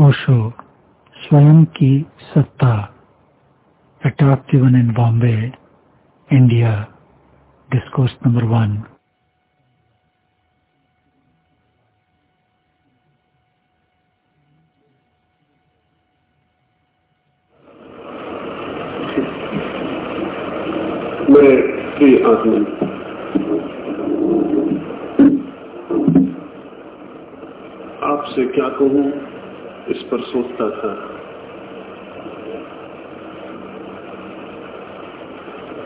ओशो, स्वयं की सत्ता, attractive in Bombay, India, discourse number one. आदमी आपसे क्या कहूँ? इस पर सोचता था।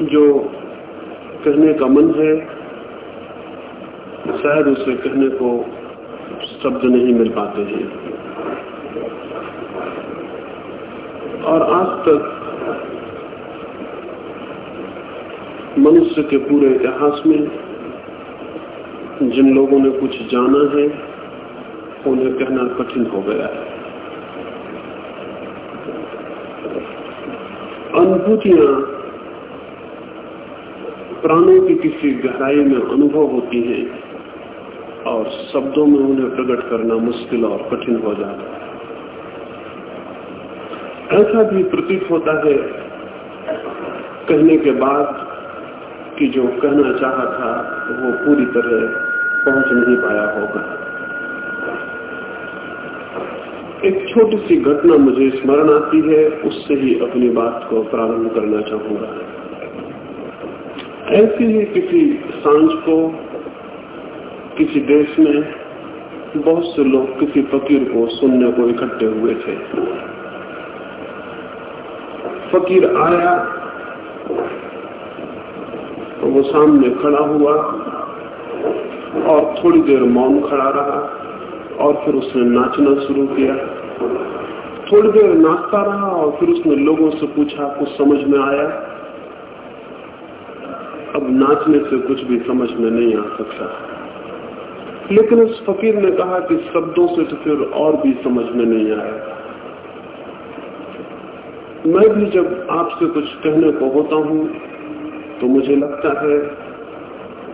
जो कहने का मन है, शायद उसे कहने को शब्द नहीं मिल पाते हैं। और आज तक मनुष्य के पूरे इतिहास में जिन लोगों ने कुछ जाना है, उन्हें कहना कठिन हो गया है। अनुभूतियाँ प्राणों की किसी गहराई में अनुभव होती हैं और शब्दों में उन्हें प्रकट करना मुश्किल और कठिन हो जाता है। ऐसा भी प्रतीत होता है, कहने के बाद कि जो कहना चाहा था, वो पूरी तरह पहुँच नहीं पाया होगा एक छोटी सी घटना मुझे स्मरण आती है, उससे ही अपनी बात को प्रारंभ करना चाहूँगा। ऐसे ही किसी साँझ को, किसी देश में बहुत से लोग किसी फकीर को सुनने को इकट्ठे हुए थे। फकीर आया तो वो सामने खड़ा हुआ, और थोड़ी देर मौन खड़ा रहा, और फिर उसने नाचना शुरू किया। थोड़ी देर नाचता रहा और फिर उसने लोगों से पूछा, कुछ समझ में आया? अब नाचने से कुछ भी समझ में नहीं आ सकता। लेकिन उस फकीर ने कहा कि शब्दों से तो फिर और भी समझ में नहीं आया। मैं भी जब आपसे कुछ कहने को होता हूँ तो मुझे लगता है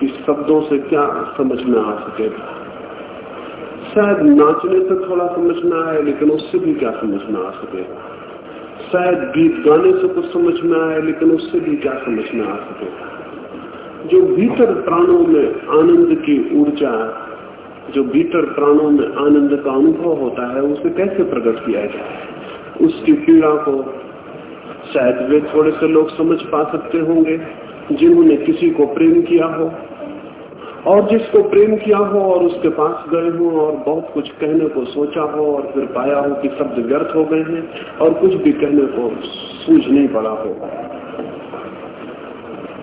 कि शब्दों से क्या समझ में आ सकेगा। शायद नाचने से थोड़ा समझ में आए लेकिन उससे भी क्या समझ में आ सकेगा शायद गीत गाने से कुछ समझ में आए लेकिन उससे भी क्या समझ में आ सकेगा जो भीतर प्राणों में आनंद की ऊर्जा जो भीतर प्राणों में आनंद का अनुभव होता है उसे कैसे प्रकट किया जाए उसकी पीड़ा को शायद वे थोड़े से लोग समझ पा सकते होंगे जिन्होंने किसी को प्रेम किया हो और जिसको प्रेम किया हो और उसके पास गए हो और बहुत कुछ कहने को सोचा हो और फिर पाया हो कि शब्द व्यर्थ हो गए हैं और कुछ भी कहने को सूझ नहीं पड़ा हो।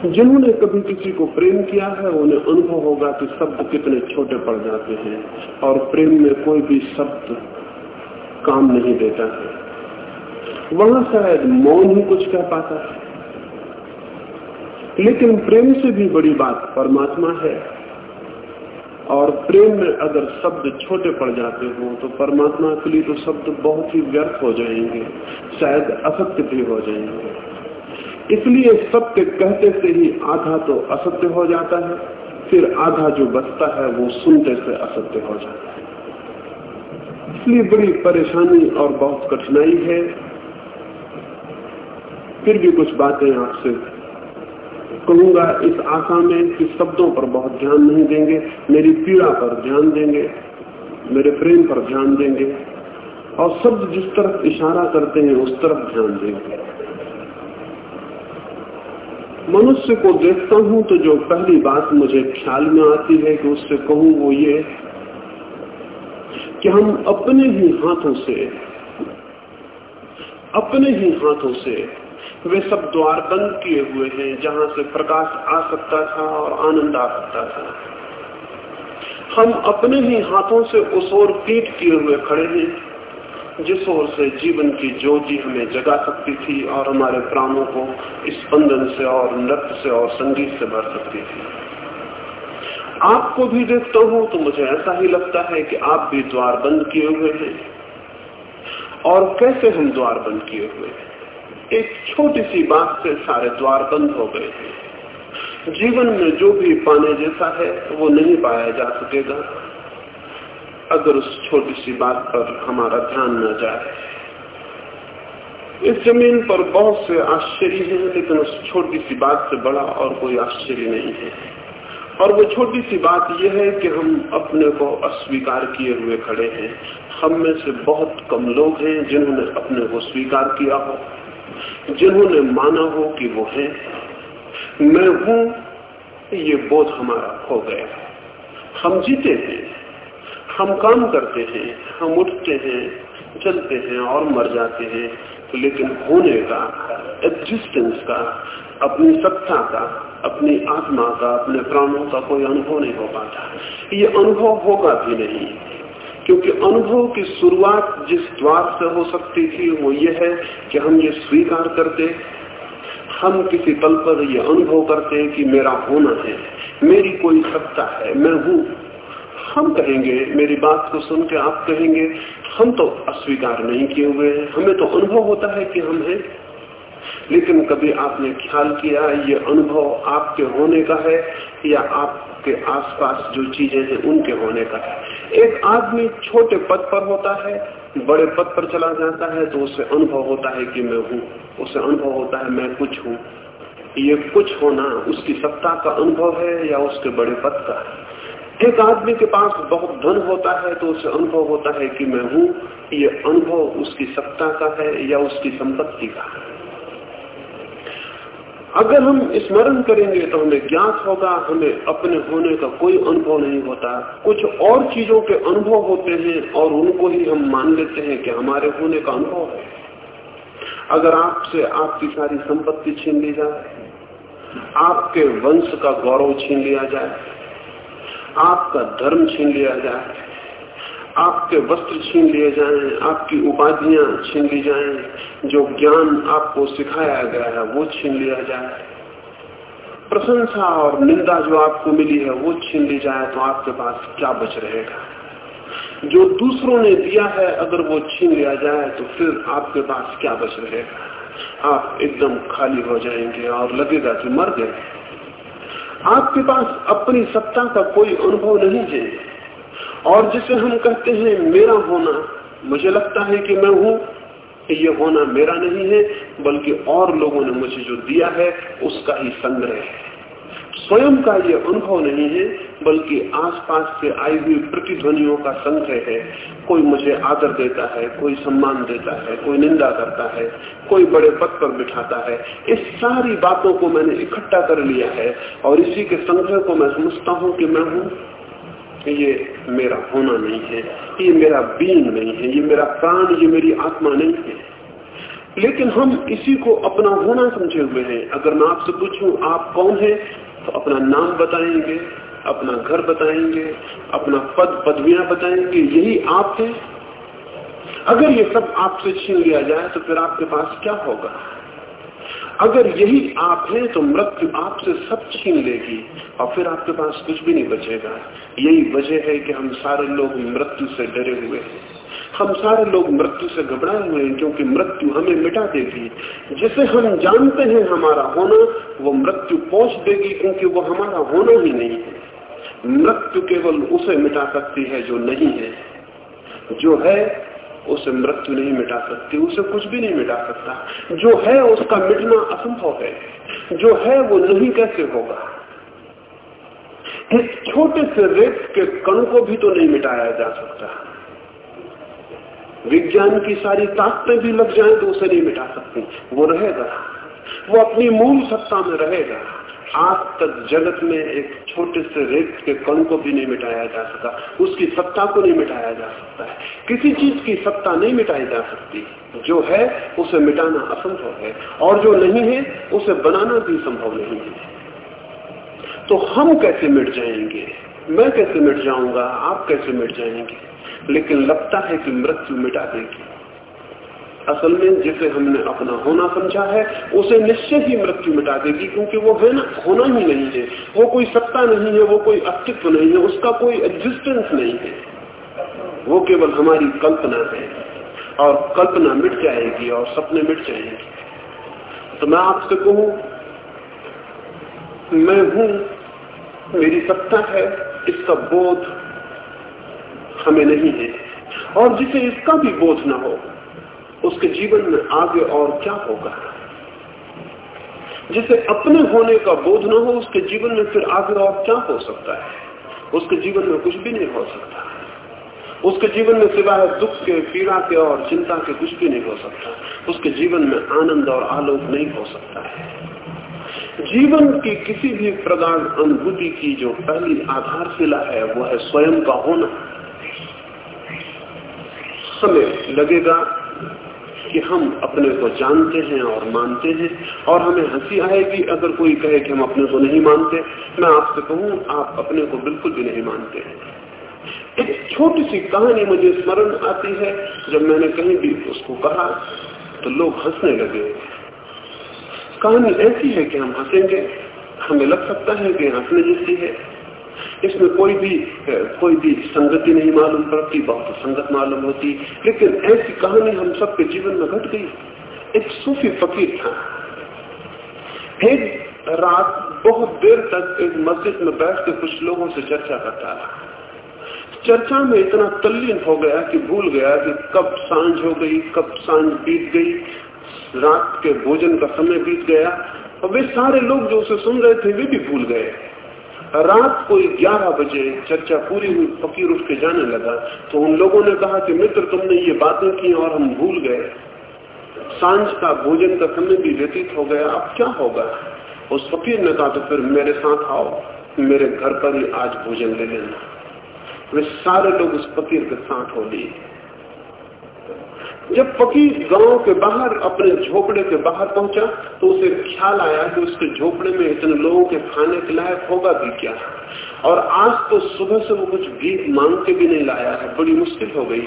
जिन्होंने कभी किसी को प्रेम किया है, उन्हें अनुभव होगा कि शब्द कितने छोटे पड़ जाते हैं और प्रेम में कोई भी शब्द काम नहीं देता है। वहाँ शायद मौन ही कुछ कह पाता है। लेकिन प्रेम से भी बड़ी बात परमात्मा है। और प्रेम में अगर शब्द छोटे पड़ जाते हो तो परमात्मा के लिए तो शब्द बहुत ही व्यर्थ हो जाएँगे, शायद असत्य भी हो जाएँगे। इसलिए सत्य कहते से ही आधा तो असत्य हो जाता है, फिर आधा जो बचता है वो सुनते से असत्य हो जाता है। इसलिए बड़ी परेशानी और बहुत कठिनाई है। फिर भी कुछ बातें आपसे कहूँगा इस आशा में कि शब्दों पर बहुत ध्यान नहीं देंगे, मेरी पीड़ा पर ध्यान देंगे, मेरे प्रेम पर ध्यान देंगे, और शब्द जिस तरफ़ इशारा करते हैं, उस तरफ़ ध्यान देंगे। मनुष्य को देखता हूँ तो जो पहली बात मुझे ख्याल में आती है कि उससे कहूँ वो ये कि हम अपने ही हाथों से, अपने ही हाथों से वे सब द्वार बंद किए हुए हैं, जहाँ से प्रकाश आ सकता था और आनंद आ सकता था। हम अपने ही हाथों से उस ओर पीट किए हुए खड़े हैं, जिस ओर से जीवन की ज्योति हमें जगा सकती थी और हमारे प्राणों को स्पंदन से और नृत्य से और संगीत से भर सकती थी। आपको भी देखता हूँ तो मुझे ऐसा ही लगता है कि आप भी द्वार बंद किए हुए हैं। और कैसे हम द्वार बंद किए हुए हैं? एक छोटी सी बात से सारे द्वार बंद हो गए। जीवन में जो भी पाने जैसा है, वो नहीं पाया जा सकेगा। अगर उस छोटी सी बात पर हमारा ध्यान न जाए। इस ज़मीन पर बहुत से आश्चर्य हैं, लेकिन उस छोटी सी बात से बड़ा और कोई आश्चर्य नहीं है। और वो छोटी सी बात यह है कि हम अपने को अस्वीकार किए हुए खड़े हैं। हम में से बहुत कम लोग हैं जिन्होंने अपने को स्वीकार किया हो। जिन्होंने माना हो कि वो है मैं हूँ, ये बोध हमारा खो गया। हम जीते हैं, हम काम करते हैं, हम उठते हैं चलते हैं और मर जाते हैं, लेकिन होने का एग्जिस्टेंस का, अपनी सत्ता का, अपनी आत्मा का, अपने प्राणों का कोई अनुभव नहीं हो पाता। ये अनुभव होगा भी नहीं। क्योंकि अनुभव की शुरुआत जिस द्वार से हो सकती थी, वो ये है कि हम ये स्वीकार करते, हम किसी पल पर ये अनुभव करते हैं कि मेरा होना है, मेरी कोई सत्ता है, मैं हूँ। हम कहेंगे, मेरी बात को सुन के आप कहेंगे, हम तो अस्वीकार नहीं किए हुए हैं। हमें तो अनुभव होता है कि हम हैं। लेकिन कभी आपने ख्याल किया, ये अनुभव आपके होने का है या आपके आसपास जो चीज़ें हैं उनके होने का है? एक आदमी छोटे पद पर होता है, बड़े पद पर चला जाता है तो उसे अनुभव होता है कि मैं हूँ। उसे अनुभव होता है, मैं कुछ हूँ। ये कुछ होना उसकी सत्ता का अनुभव है या उसके बड़े पद का? एक आदमी के पास बहुत धन होता है तो उसे अनुभव होता है कि मैं हूँ। ये अनुभव उसकी सत्ता का है या उसकी संपत्ति का है? अगर हम स्मरण करेंगे तो हमें ज्ञात होगा, हमें अपने होने का कोई अनुभव नहीं होता। कुछ और चीज़ों के अनुभव होते हैं और उनको ही हम मान लेते हैं कि हमारे होने का अनुभव है। अगर आपसे आपकी सारी संपत्ति छीन ली जाए, आपके वंश का गौरव छीन लिया जाए, आपका धर्म छीन लिया जाए आपके वस्त्र छीन लिए जाएँ, आपकी उपाधियाँ छीन ली जाएँ, जो ज्ञान आपको सिखाया गया है वो छीन लिया जाए। प्रशंसा और निंदा जो आपको मिली है वो छीन ली जाए तो आपके पास क्या बच रहेगा? जो दूसरों ने दिया है अगर वो छीन लिया जाए तो फिर आपके पास क्या बच रहेगा? आप एकदम खाली हो जाएँगे और लगेगा कि मर गए। आपके पास अपनी सत्ता का कोई अनुभव नहीं है। और जिसे हम कहते हैं मेरा होना, मुझे लगता है कि मैं हूँ ये होना मेरा नहीं है, बल्कि और लोगों ने मुझे जो दिया है, उसका ही संग्रह है। स्वयं का ये अनुभव नहीं है, बल्कि आसपास से आई हुई प्रतिध्वनियों का संग्रह है। कोई मुझे आदर देता है, कोई सम्मान देता है, कोई निंदा करता है, कोई बड़े पद पर बिठाता है। इस सारी बातों को मैंने इकट्ठा कर लिया है, और इसी के संग्रह को मैं समझता हूँ कि मैं हूँ। ये मेरा होना नहीं है, ये मेरा बीन नहीं है, ये मेरा प्राण, ये मेरी आत्मा नहीं है। लेकिन हम इसी को अपना होना समझे हुए हैं। अगर मैं आपसे पूछूँ, आप कौन है? तो अपना नाम बताएँगे, अपना घर बताएँगे, अपना पद, पदवियाँ बताएँगे, यही आप है। अगर ये सब आपसे छीन लिया जाए तो फिर आपके पास क्या होगा? अगर यही आप हैं तो मृत्यु आपसे सब छीन लेगी, और फिर आपके पास कुछ भी नहीं बचेगा। यही वजह है कि हम सारे लोग मृत्यु से डरे हुए हैं। हम सारे लोग मृत्यु से घबराए हुए हैं, क्योंकि मृत्यु हमें मिटा देगी। जिसे हम जानते हैं हमारा होना, वो मृत्यु पहुँच देगी, क्योंकि वो हमारा होना ही नहीं है। मृत्यु केवल उसे मिटा सकती है जो नहीं है। जो है उसे मृत्यु नहीं मिटा सकती, उसे कुछ भी नहीं मिटा सकता। जो है उसका मिटना असंभव है। जो है वो नहीं कैसे होगा? इस छोटे से रेत के कण को भी तो नहीं मिटाया जा सकता। विज्ञान की सारी ताकतें भी लग जाए तो उसे नहीं मिटा सकती। वो रहेगा। वो अपनी मूल सत्ता में रहेगा। आज तक जगत में एक छोटे से रेत के कण को भी नहीं मिटाया जा सका उसकी सत्ता को नहीं मिटाया जा सकता है। किसी चीज़ की सत्ता नहीं मिटाई जा सकती। जो है, उसे मिटाना असंभव है, और जो नहीं है, उसे बनाना भी संभव नहीं है। तो हम कैसे मिट जाएँगे? मैं कैसे मिट जाऊँगा? आप कैसे मिट जाएँगे? लेकिन लगता है कि मृत्यु मिटा देगी। असल में जिसे हमने अपना होना समझा है, उसे निश्चय ही मृत्यु मिटा देगी, क्योंकि वो है ना होना ही नहीं है। वो कोई सत्ता नहीं है, वो कोई अस्तित्व नहीं है, उसका कोई एग्जिस्टेंस नहीं है। वो केवल हमारी कल्पना है। और कल्पना मिट जाएगी और सपने मिट जाएँगे। तो मैं आपसे कहूँ, मैं हूँ, मेरी सत्ता है, इसका बोध हमें नहीं है। और जिसे इसका भी बोध ना हो उसके जीवन में आगे और क्या होगा? जिसे अपने होने का बोध न हो, उसके जीवन में फिर आगे और क्या हो सकता है? उसके जीवन में कुछ भी नहीं हो सकता। उसके जीवन में सिवाय दुख के, पीड़ा के और चिंता के कुछ भी नहीं हो सकता। उसके जीवन में आनंद और आलोक नहीं हो सकता है। जीवन की किसी भी प्रगाढ़ अनुभूति की जो पहली आधारशिला है, वो है स्वयं का होना। हमें लगेगा कि हम अपने को जानते हैं और मानते हैं और हमें हँसी आएगी अगर कोई कहे कि हम अपने को नहीं मानते। मैं आपसे कहूँ, आप अपने को बिल्कुल भी नहीं मानते एक छोटी सी कहानी मुझे स्मरण आती है। जब मैंने कहीं भी उसको कहा तो लोग हंसने लगे। कहानी ऐसी है कि हम हंसेंगे, हमें लग सकता है कि हंसने जैसी है। इसमें कोई भी कोई भी संगति नहीं मालूम पड़ती, बहुत संगत मालूम होती। लेकिन ऐसी कहानी हम सबके जीवन में घट गई। एक सूफी फकीर था। एक रात बहुत देर तक एक मस्जिद में बैठ के कुछ लोगों से चर्चा करता रहा। चर्चा में इतना तल्लीन हो गया कि भूल गया कि कब साँझ हो गई, कब साँझ बीत गई। रात के भोजन का समय बीत गया। और वे सारे लोग जो उसे सुन रहे थे, वे भी भूल गए। रात कोई ग्यारह बजे चर्चा पूरी हुई, फकीर उठ के जाने लगा। तो उन लोगों ने कहा कि, मित्र, तुमने ये बातें की और हम भूल गए। साँझ का भोजन का समय भी व्यतीत हो गया। अब क्या होगा? उस फकीर ने कहा तो फिर मेरे साथ आओ। मेरे घर पर ही आज भोजन ले लेना। वे सारे लोग उस फकीर के साथ हो लिए जब फकीर गाँव के बाहर, अपने झोपड़े के बाहर पहुँचा तो उसे ख्याल आया कि उसके झोपड़े में इतने लोगों के खाने के लायक होगा भी क्या? और आज तो सुबह से वो कुछ भीख मांग के भी नहीं लाया है, बड़ी मुश्किल हो गई।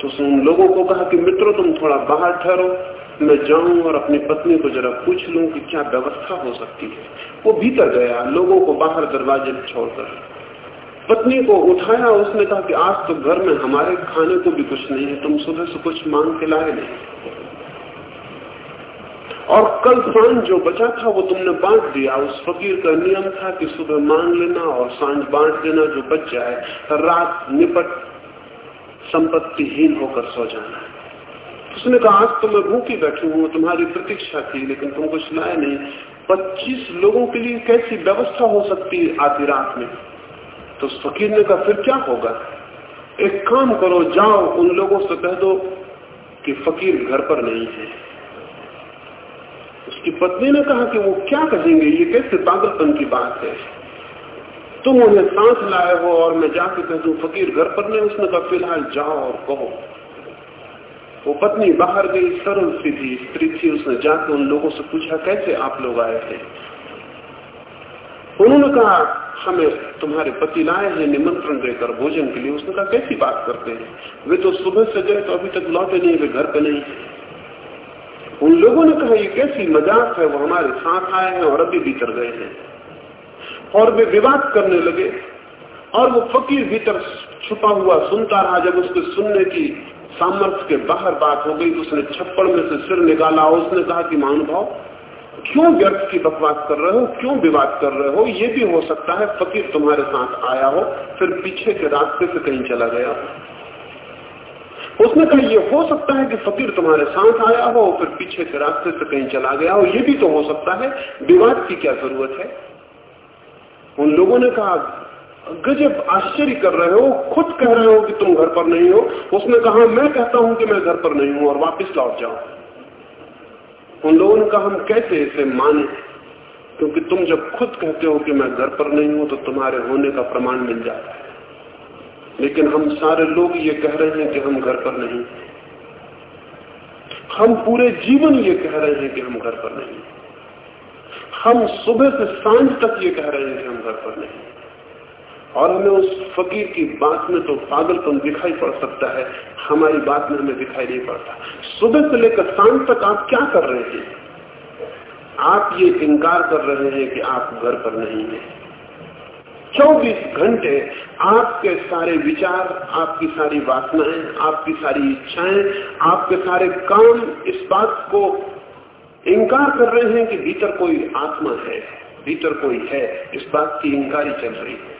तो उसने उन लोगों को कहा कि, मित्रों, तुम थोड़ा बाहर ठहरो, मैं जाऊँ और अपनी पत्नी को जरा पूछ लूँ कि क्या व्यवस्था हो सकती है? वो भीतर गया, लोगों को बाहर दरवाजे छोड़कर। पत्नी को उठाया, उसने कहा कि आज तो घर में हमारे खाने को भी कुछ नहीं है, तुम सुबह से कुछ मांग के लाए नहीं। और कल साँझ जो बचा था वो तुमने बांट दिया। उस फकीर का नियम था कि सुबह मांग लेना और साँझ बांट देना जो बच जाए रात निपट संपत्तिहीन होकर सो जाना। उसने कहा, आज तो मैं भूखी बैठी हूँ, तुम्हारी प्रतीक्षा थी लेकिन तुम कुछ लाए नहीं। पच्चीस लोगों के लिए कैसी व्यवस्था हो सकती है आधी रात में? तो फकीर ने कहा, फिर क्या होगा? एक काम करो, जाओ, उन लोगों से कह दो कि फकीर घर पर नहीं है। उसकी पत्नी ने कहा कि वो क्या कहेंगे? ये कैसे पागलपन की बात है? तुम उन्हें सांस लाए हो और मैं जाके कह दू, फकीर घर पर नहीं। उसने कहा, फ़िलहाल जाओ और कहो। वो पत्नी बाहर गई, सरल सीधी स्त्री थी। उसने जाके उन लोगों से पूछा, कैसे आप लोग आए थे? उन्होंने कहा, हमें तुम्हारे पति लाए हैं, निमंत्रण देकर भोजन के लिए। उसने कहा, कैसी बात करते हैं? वे तो सुबह से गए तो अभी तक लौटे नहीं, वे घर पे नहीं उन लोगों ने कहा, ये कैसी मज़ाक है, वो हमारे साथ आए हैं और अभी भीतर गए हैं। और वे विवाद करने लगे, और वो फकीर भीतर छुपा हुआ सुनता रहा, जब उसके सुनने की सामर्थ्य के बाहर बात हो गई तो उसने छप्पड़ में से सिर निकाला उसने कहा कि, महानुभाव क्यों व्यर्थ की बकवास कर रहे हो? क्यों विवाद कर रहे हो? ये भी हो सकता है फकीर तुम्हारे साथ आया हो, फिर पीछे के रास्ते से कहीं चला गया हो। उसने कहा, ये हो सकता है कि फकीर तुम्हारे साथ आया हो, फिर पीछे के रास्ते से कहीं चला गया हो। ये भी तो हो सकता है। विवाद की क्या ज़रूरत है? उन लोगों ने कहा, गजब, आश्चर्य कर रहे हो। खुद कह रहे हो कि तुम घर पर नहीं हो। उसने कहा, मैं कहता हूँ कि मैं घर पर नहीं हूँ और वापस लौट जाऊँ उन लोगों का हम कैसे इसे माने? क्योंकि तुम जब खुद कहते हो कि मैं घर पर नहीं हूँ तो तुम्हारे होने का प्रमाण मिल जाता है। लेकिन हम सारे लोग ये कह रहे हैं कि हम घर पर नहीं। हम पूरे जीवन ये कह रहे हैं कि हम घर पर नहीं। हम सुबह से साँझ तक ये कह रहे हैं कि हम घर पर नहीं। और हमें उस फकीर की बात में तो पागलपन दिखाई पड़ सकता है, हमारी बात में हमें दिखाई नहीं पड़ता। सुबह से लेकर शाम तक आप क्या कर रहे हैं? आप ये इनकार कर रहे हैं कि आप घर पर नहीं है। 24 घंटे आपके सारे विचार, आपकी सारी वासनाएँ, आपकी सारी इच्छाएँ, आपके सारे काम इस बात को इनकार कर रहे हैं कि भीतर कोई आत्मा है, भीतर कोई है, इस बात की इंकारी चल रही है।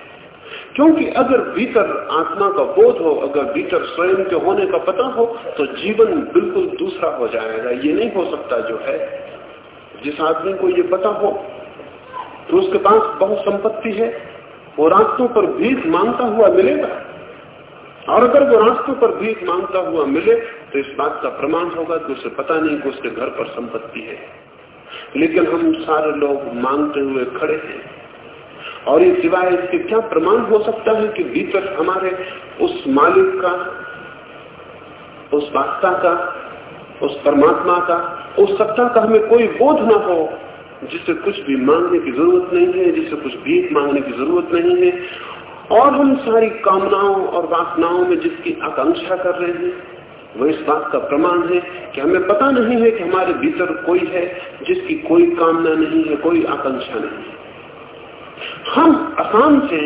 क्योंकि अगर भीतर आत्मा का बोध हो, अगर भीतर स्वयं के होने का पता हो तो जीवन बिल्कुल दूसरा हो जाएगा। ये नहीं हो सकता जो है, जिस आदमी को ये पता हो तो उसके पास बहुत संपत्ति है वो रास्तों पर भीख माँगता हुआ मिलेगा। और अगर वो रास्तों पर भीख माँगता हुआ मिले तो इस बात का प्रमाण होगा कि उसे पता नहीं कि उसके घर पर संपत्ति है। लेकिन हम सारे लोग मांगते हुए खड़े हैं। और ये सिवाय इसके क्या प्रमाण हो सकता है कि भीतर हमारे उस मालिक का, उस वास्ता का, उस परमात्मा का, उस सत्ता का हमें कोई बोध ना हो जिससे कुछ भी मांगने की ज़रूरत नहीं है जिससे कुछ भीख मांगने की ज़रूरत नहीं है। और हम सारी कामनाओं और वासनाओं में जिसकी आकांक्षा कर रहे हैं वो इस बात का प्रमाण है कि हमें पता नहीं है कि हमारे भीतर कोई है जिसकी कोई कामना नहीं है, कोई आकांक्षा नहीं है। हम आसान से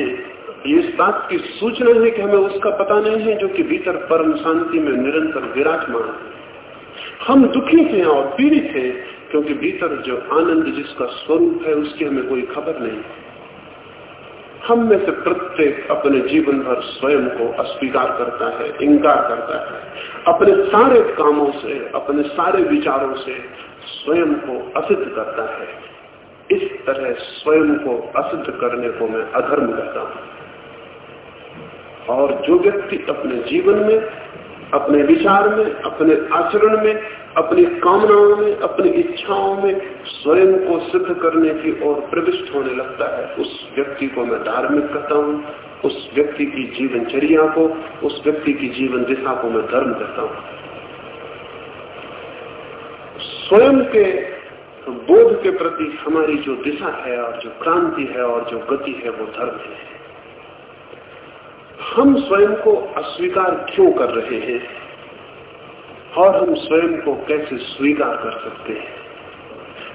ये इस बात की सूचना है कि हमें उसका पता नहीं है जो कि भीतर परम शांति में निरंतर विराजमान है। हम दुखी थे और पीड़ित हैं क्योंकि भीतर जो आनंद जिसका स्वरूप है उसकी हमें कोई खबर नहीं। हम में से प्रत्येक अपने जीवन भर स्वयं को अस्वीकार करता है, इंकार करता है। अपने सारे कामों से, अपने सारे विचारों से स्वयं को असिद्ध करता है। तरह स्वयं को असिद्ध करने को मैं अधर्म कहता हूँ। और जो व्यक्ति अपने जीवन में, अपने विचार में, अपने आचरण में, अपनी कामनाओं में, अपनी इच्छाओं में स्वयं को सिद्ध करने की ओर प्रविष्ट होने लगता है, उस व्यक्ति को मैं धार्मिक कहता हूँ, उस व्यक्ति की जीवनचर्या को, उस व्यक्ति की जीवन दिशा को मैं धर्म कहता हूँ। स्वयं के बोध के प्रति हमारी जो दिशा है और जो क्रांति है और जो गति है, वो धर्म है। हम स्वयं को अस्वीकार क्यों कर रहे हैं? और हम स्वयं को कैसे स्वीकार कर सकते हैं?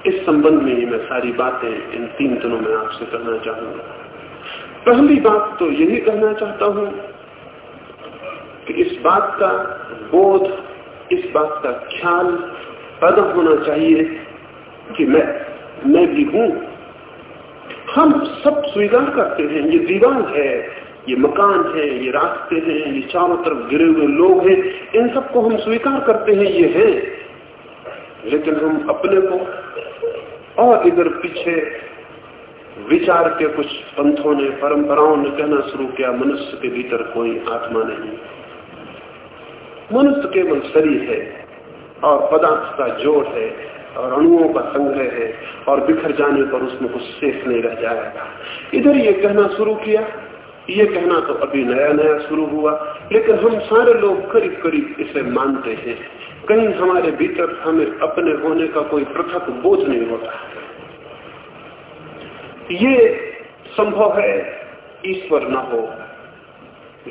इस संबंध में ही मैं सारी बातें इन तीन दिनों में आपसे करना चाहूँगा। पहली बात तो यही कहना चाहता हूँ कि इस बात का बोध, इस बात का ख्याल पैदा होना चाहिए कि मैं मैं भी हूँ। हम सब स्वीकार करते हैं, ये दीवार है, ये मकान है, ये रास्ते हैं, ये चारों तरफ़ गिरे हुए लोग हैं, इन सबको हम स्वीकार करते हैं, ये है। लेकिन हम अपने को और इधर पीछे विचार के कुछ पंथों ने, परंपराओं ने कहना शुरू किया, मनुष्य के भीतर कोई आत्मा नहीं। मनुष्य केवल शरीर है और पदार्थ का जोड़ है और अणुओं का संग्रह है और बिखर जाने पर उसमें कुछ शेष नहीं रह जाएगा। इधर ये कहना शुरू किया, ये कहना तो अभी नया नया शुरू हुआ, लेकिन हम सारे लोग करीब करीब इसे मानते हैं। कहीं हमारे भीतर हमें अपने होने का कोई पृथक बोझ नहीं होता। ये संभव है ईश्वर न हो।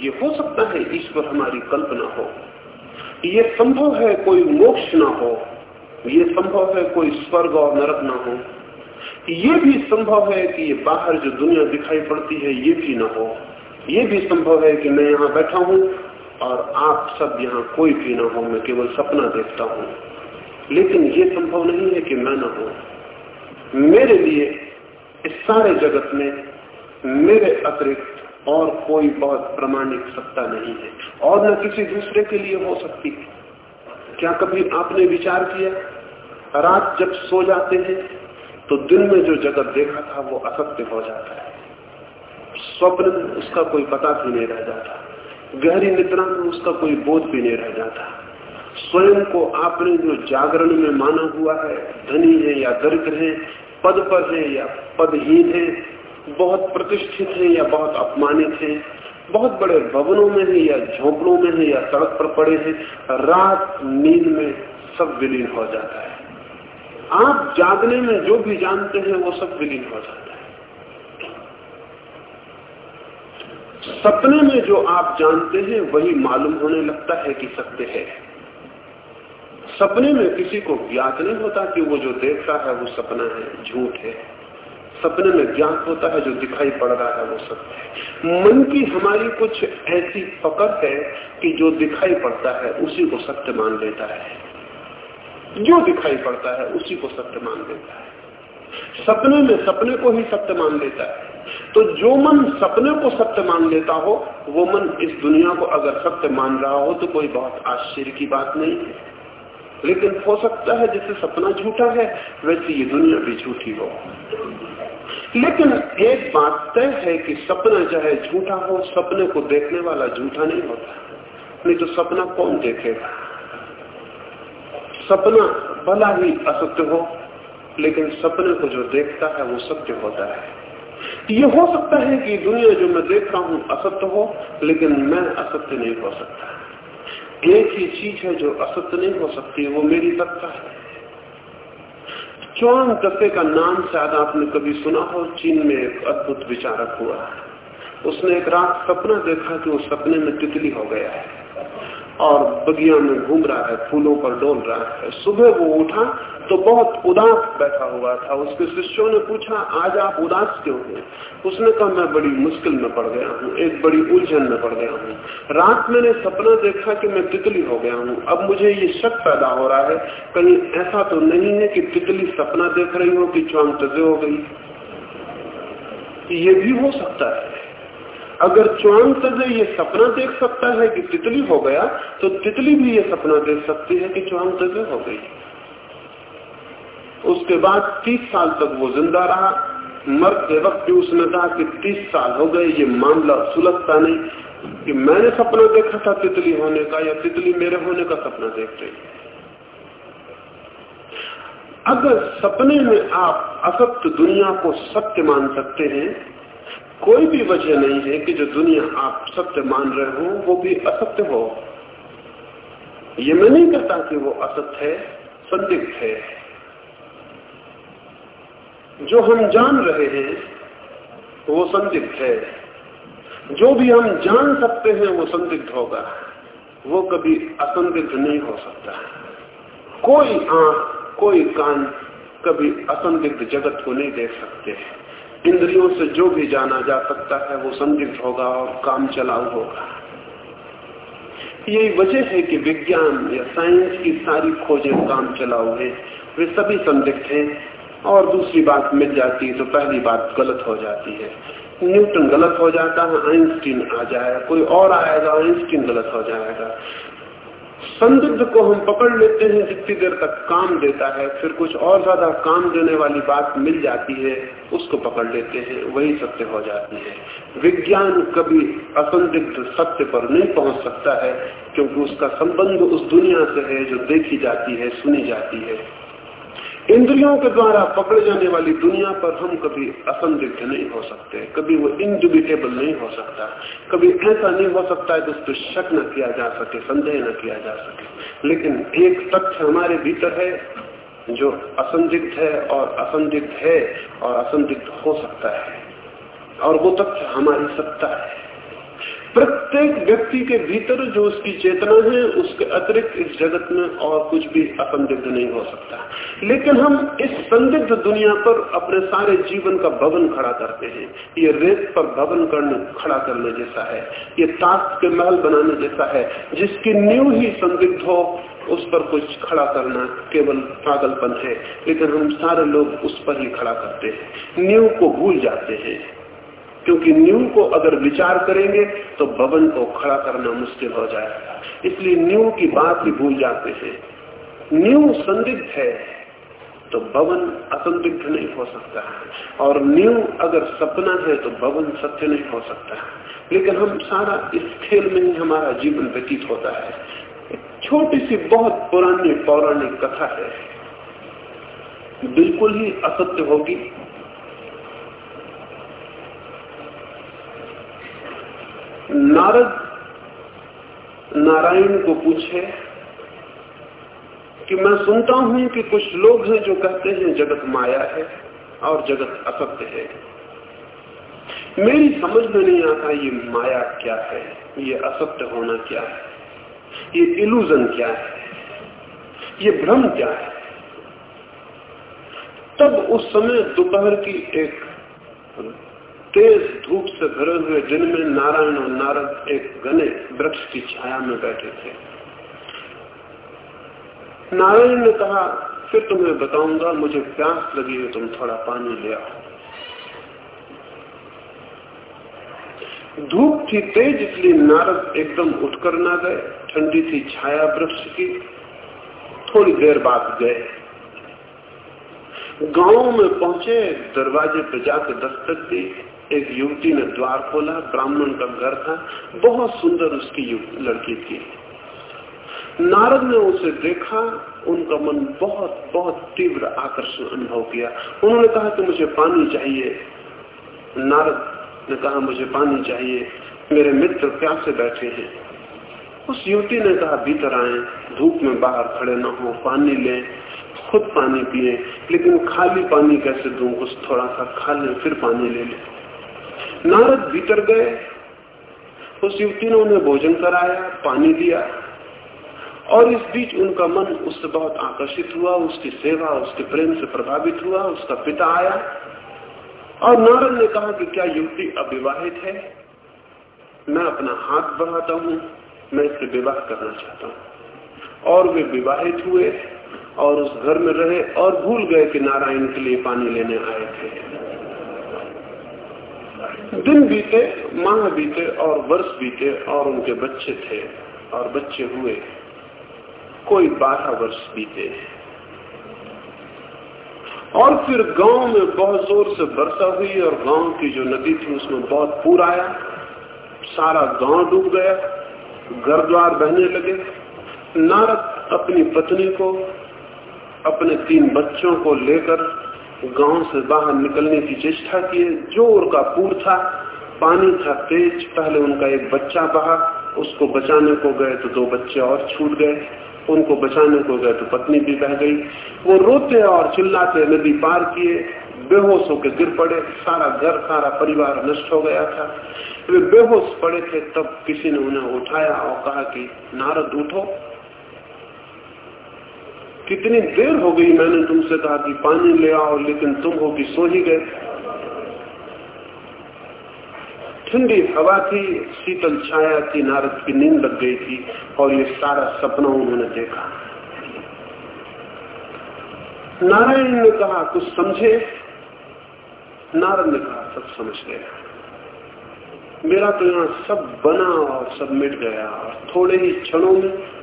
ये हो सकता है ईश्वर हमारी कल्पना हो। ये संभव है कोई मोक्ष ना हो। ये संभव है कोई स्वर्ग और नरक ना हो। ये भी संभव है कि ये बाहर जो दुनिया दिखाई पड़ती है, ये भी ना हो। ये भी संभव है कि मैं यहाँ बैठा हूँ और आप सब यहाँ कोई भी ना हो, मैं केवल सपना देखता हूँ। लेकिन ये संभव नहीं है कि मैं ना हूँ। मेरे लिए इस सारे जगत में मेरे अतिरिक्त और कोई बहुत प्रमाणिक सत्ता नहीं है, और न किसी दूसरे के लिए हो सकती। क्या कभी आपने विचार किया? रात जब सो जाते हैं तो दिन में जो जगत देखा था, वो असत्य हो जाता है। स्वप्न में उसका कोई पता भी नहीं रह जाता। गहरी निद्रा में उसका कोई बोध भी नहीं रह जाता। स्वयं को आपने जो जागरण में माना हुआ है, धनी है या दरिद्र है, पद पर है या पदहीन है, बहुत प्रतिष्ठित है या बहुत अपमानित है, बहुत बड़े भवनों में है या झोंपड़ों में है या सड़क पर पड़े हैं, रात नींद में सब विलीन हो जाता है। आप जागने में जो भी जानते हैं, वो सब विलीन हो जाता है। सपने में जो आप जानते हैं, वही मालूम होने लगता है कि सत्य है। सपने में किसी को ज्ञात नहीं होता कि वो जो देख रहा है, वो सपना है, झूठ है। सपने में ज्ञात होता है, जो दिखाई पड़ रहा है, वो सत्य है। मन की हमारी कुछ ऐसी पकड़ है कि जो दिखाई पड़ता है, उसी को सत्य मान लेता है। जो दिखाई पड़ता है, उसी को सत्य मान लेता है। सपने में सपने को ही सत्य मान लेता है। तो जो मन सपने को सत्य मान लेता हो, वो मन इस दुनिया को अगर सत्य मान रहा हो तो कोई बहुत आश्चर्य की बात नहीं है। लेकिन हो सकता है जैसे सपना झूठा है, वैसे ये दुनिया भी झूठी हो। लेकिन एक बात तय है कि सपना चाहे झूठा हो, सपने को देखने वाला झूठा नहीं होता। नहीं तो सपना कौन देखेगा? सपना भला ही असत्य हो, लेकिन सपने को जो देखता है वो सत्य होता है। ये हो सकता है कि दुनिया जो मैं देख रहा हूँ असत्य हो, लेकिन मैं असत्य नहीं हो सकता। एक ही चीज़ है जो असत्य नहीं हो सकती, वो मेरी सत्ता है। चौन तत्व का नाम शायद आपने कभी सुना हो, चीन में एक अद्भुत विचारक हुआ। उसने एक रात सपना देखा कि वो सपने में तितली हो गया है। और बगिया में घूम रहा है, फूलों पर डोल रहा है। सुबह वो उठा तो बहुत उदास बैठा हुआ था। उसके शिष्यों ने पूछा, आज आप उदास क्यों हैं? उसने कहा, मैं बड़ी मुश्किल में पड़ गया हूँ, एक बड़ी उलझन में पड़ गया हूँ। रात मैंने सपना देखा कि मैं तितली हो गया हूँ। अब मुझे ये शक पैदा हो रहा है, कहीं ऐसा तो नहीं है कि तितली सपना देख रही हो कि तजे हो गई। ये भी हो सकता है। अगर चौन तजे ये सपना देख सकता है कि तितली हो गया तो तितली भी ये सपना देख सकती है कि चौन तजे हो गई। उसके बाद तीस साल तक वो ज़िंदा रहा। मरते वक्त भी उसने कहा कि तीस साल हो गए, ये मामला सुलझता नहीं कि मैंने सपना देखा था तितली होने का या तितली मेरे होने का सपना देख रही। अगर सपने में आप असत्य दुनिया को सत्य मान सकते हैं कोई भी वजह नहीं है कि जो दुनिया आप सत्य मान रहे हो, वो भी असत्य हो। ये मैं नहीं कहता कि वो असत्य है, संदिग्ध है। जो हम जान रहे हैं, वो संदिग्ध है। जो भी हम जान सकते हैं, वो संदिग्ध होगा। वो कभी असंदिग्ध नहीं हो सकता। कोई आँख, कोई कान कभी असंदिग्ध जगत को नहीं देख सकते। इंद्रियों से जो भी जाना जा सकता है, वो संदिग्ध होगा और काम चलाऊ होगा। यही वजह है कि विज्ञान या साइंस की सारी खोजें काम चलाऊ है। वे सभी संदिग्ध हैं और दूसरी बात मिल जाती है तो पहली बात गलत हो जाती है। न्यूटन गलत हो जाता है, आइंस्टीन आ जाएगा, कोई और आएगा, आइंस्टीन गलत हो जाएगा। संदिग्ध को हम पकड़ लेते हैं जितनी देर तक काम देता है, फिर कुछ और ज़्यादा काम देने वाली बात मिल जाती है, उसको पकड़ लेते हैं, वही सत्य हो जाती है। विज्ञान कभी असंदिग्ध सत्य पर नहीं पहुँच सकता है, क्योंकि उसका संबंध उस दुनिया से है जो देखी जाती है, सुनी जाती है। इंद्रियों के द्वारा पकड़े जाने वाली दुनिया पर हम कभी असंदिग्ध नहीं हो सकते, कभी वो इंडिबिटेबल नहीं हो सकता, कभी ऐसा नहीं हो सकता है कि उस पर शक न किया जा सके, संदेह न किया जा सके। लेकिन एक तथ्य हमारे भीतर है, जो असंदिग्ध है और असंदिग्ध है और असंदिग्ध हो सकता है। और वो तथ्य हमारी सत्ता है। प्रत्येक व्यक्ति के भीतर जो उसकी चेतना है, उसके अतिरिक्त इस जगत में और कुछ भी असंदिग्ध नहीं हो सकता। लेकिन हम इस संदिग्ध दुनिया पर अपने सारे जीवन का भवन खड़ा करते हैं। ये रेत पर भवन करने खड़ा करने जैसा है। ये ताश के महल बनाने जैसा है। जिसकी नींव ही संदिग्ध हो, उस पर कुछ खड़ा करना केवल पागलपन है। लेकिन हम सारे लोग उस पर ही खड़ा करते हैं। नींव को भूल जाते हैं। क्योंकि न्यू को अगर विचार करेंगे तो भवन को खड़ा करना मुश्किल हो जाएगा। इसलिए न्यू की बात ही भूल जाते हैं। न्यू संदिग्ध है तो भवन असंदिग्ध नहीं हो सकता। और न्यू अगर सपना है तो भवन सत्य नहीं हो सकता। लेकिन हम सारा इस खेल में ही हमारा जीवन व्यतीत होता है। छोटी सी बहुत पुरानी पौराणिक कथा है। बिल्कुल ही असत्य होगी। नारद नारायण को पूछे कि मैं सुनता हूँ कि कुछ लोग हैं जो कहते हैं जगत माया है और जगत असत्य है। मेरी समझ में नहीं आता ये माया क्या है, ये असत्य होना क्या है, ये इल्यूजन क्या है, ये भ्रम क्या है। तब उस समय दोपहर की एक तेज धूप से भरे हुए दिन में नारायण और नारद एक घने वृक्ष की छाया में बैठे थे। नारायण ने कहा, फिर तुम्हें बताऊँगा, मुझे प्यास लगी है, तुम थोड़ा पानी ले आओ। धूप थी तेज, इसलिए नारद एकदम उठकर ना गए, ठंडी थी छाया वृक्ष की। थोड़ी देर बाद गए। गाँव में पहुँचे, दरवाजे पर जाकर दस्तक दी एक युवती ने द्वार खोला, ब्राह्मण का घर था, बहुत सुंदर उसकी लड़की थी। नारद ने उसे देखा, उनका मन बहुत बहुत तीव्र आकर्षण अनुभव किया। उन्होंने कहा कि मुझे पानी चाहिए। नारद ने कहा, मुझे पानी चाहिए। मेरे मित्र प्यासे बैठे हैं। उस युवती ने कहा, भीतर आए, धूप में बाहर खड़े न हो, पानी लें, खुद पानी पिए, लेकिन खाली पानी कैसे दू, कुछ थोड़ा सा खा ले, फिर पानी ले ले। नारद भीतर गए, उस युवती ने उन्हें भोजन कराया, पानी दिया, और इस बीच उनका मन उससे बहुत आकर्षित हुआ, उसकी सेवा, उसके प्रेम से प्रभावित हुआ, उसका पिता आया, और नारद ने कहा कि क्या युवती अविवाहित है? मैं अपना हाथ बढ़ाता हूँ, मैं इससे विवाह करना चाहता हूँ। और वे विवाहित हुए, और उस घर में रहे, और भूल गए कि नारायण के लिए पानी लेने आए थे। दिन बीते, माह बीते और वर्ष बीते और उनके बच्चे थे और बच्चे हुए। कोई बारह वर्ष बीते। और फिर गाँव में बहुत ज़ोर से वर्षा हुई और गाँव की जो नदी थी उसमें बहुत पूर आया। सारा गाँव डूब गया। घर द्वार बहने लगे। नारद अपनी पत्नी को, अपने तीन बच्चों को लेकर गाँव से बाहर निकलने की चेष्टा किए ज़ोर का पूर था, पानी था तेज। पहले उनका एक बच्चा बहा, उसको बचाने को गए तो दो बच्चे और छूट गए। उनको बचाने को गए तो पत्नी भी बह गई। वो रोते और चिल्लाते नदी पार किए, बेहोश होकर गिर पड़े। सारा घर, सारा परिवार नष्ट हो गया था। वे बेहोश पड़े थे, तब किसी ने उन्हें उठाया और कहा कि, नारद, उठो। कितनी देर हो गई मैंने तुमसे कहा कि पानी ले आओ, लेकिन तुम हो कि सो ही गए। ठंडी हवा थी, शीतल छाया थी, नारद की नींद लग गई थी, और ये सारा सपना उन्होंने देखा। नारायण ने कहा, कुछ समझे? नारद ने कहा, सब समझ गया। मेरा तो यहाँ सब बना और सब मिट गया, और थोड़े ही क्षणों में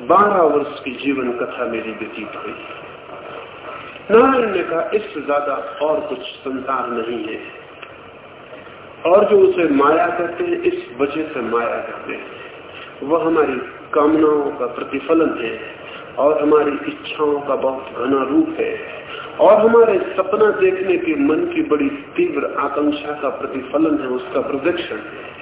बारह वर्ष की जीवन कथा मेरी व्यतीत हुई। नारायण ने कहा, इससे ज़्यादा और कुछ संसार नहीं है। और जो उसे माया कहते हैं, इस वजह से माया कहते हैं। वह हमारी कामनाओं का प्रतिफलन है और हमारी इच्छाओं का बहुत घना रूप है। और हमारे सपना देखने के मन की बड़ी तीव्र आकांक्षा का प्रतिफलन है, उसका प्रोजेक्शन है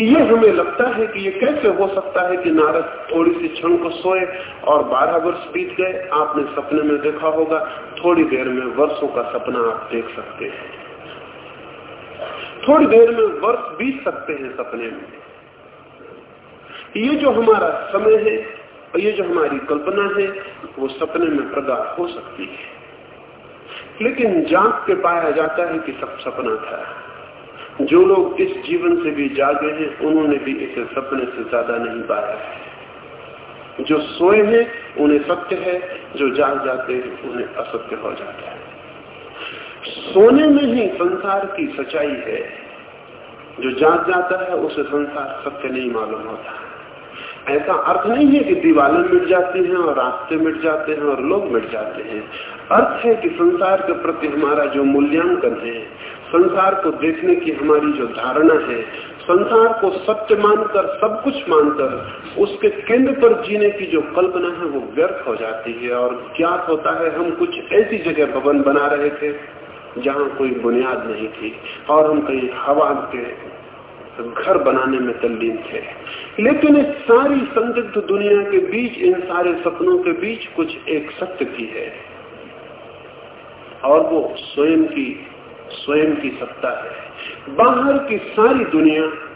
ये हमें लगता है कि ये कैसे हो सकता है कि नारद थोड़ी सी क्षण को सोए और बारह वर्ष बीत गए। आपने सपने में देखा होगा, थोड़ी देर में वर्षों का सपना आप देख सकते हैं। थोड़ी देर में वर्ष बीत सकते हैं सपने में। ये जो हमारा समय है और ये जो हमारी कल्पना है, वो सपने में प्रगाढ़ हो सकती है। लेकिन जाग के पाया जाता है कि सब सपना था। जो लोग इस जीवन से भी जागे हैं, उन्होंने भी इसे सपने से ज़्यादा नहीं पाया। है जो सोए हैं, उन्हें सत्य है, जो जाग जाते हैं, उन्हें असत्य हो जाता है। सोने में ही संसार की सच्चाई है। जो जाग जाता है, उसे संसार सत्य नहीं मालूम होता। ऐसा अर्थ नहीं है कि दीवारें मिट जाती हैं और रास्ते मिट जाते हैं और लोग मिट जाते हैं। अर्थ है कि संसार के प्रति हमारा जो मूल्यांकन है संसार को देखने की हमारी जो धारणा है, संसार को सत्य मानकर, सब कुछ मानकर, उसके केंद्र पर जीने की जो कल्पना है, वो व्यर्थ हो जाती है और ज्ञात होता है, हम कुछ ऐसी जगह भवन बना रहे थे, जहाँ कोई बुनियाद नहीं थी और हम कहीं हवा के घर बनाने में तल्लीन थे। लेकिन इस सारी संदिग्ध दुनिया के बीच, इन सारे सपनों के बीच कुछ एक सत्य भी है और वो स्वयं की स्वयं की सत्ता है। बाहर की सारी दुनिया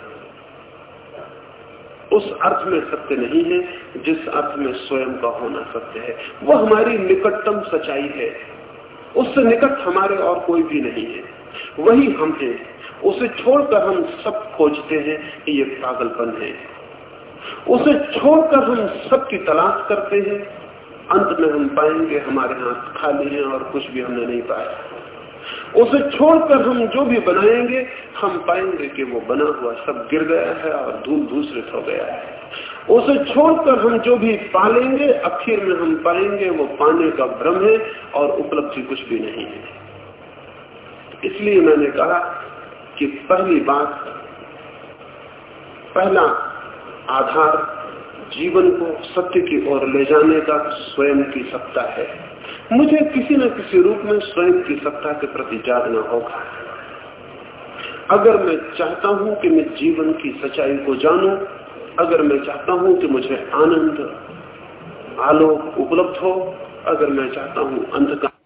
उस अर्थ में सत्य नहीं है, जिस अर्थ में स्वयं का होना सत्य है। वो हमारी निकटतम सच्चाई है। उससे निकट हमारे और कोई भी नहीं है। वही हम हैं। उसे छोड़कर हम सब खोजते हैं कि ये पागलपन है। उसे छोड़कर हम सबकी तलाश करते हैं। अंत में हम पाएँगे हमारे हाथ खाली हैं और कुछ भी हमने नहीं पाया। उसे छोड़कर हम जो भी बनाएँगे, हम पाएँगे कि वो बना हुआ सब गिर गया है और धूल दूसरित हो गया है। उसे छोड़कर हम जो भी पालेंगे आखिर में हम पाएँगे, वो पाने का भ्रम है और उपलब्धि कुछ भी नहीं है। इसलिए मैंने कहा कि पहली बात, पहला आधार जीवन को सत्य की ओर ले जाने का स्वयं की सत्ता है। मुझे किसी न किसी रूप में स्वयं की सत्ता के प्रति जागना होगा। अगर मैं चाहता हूँ कि मैं जीवन की सच्चाई को जानूं, अगर मैं चाहता हूँ कि मुझे आनंद, आलोक उपलब्ध हो, अगर मैं चाहता हूँ अंधकार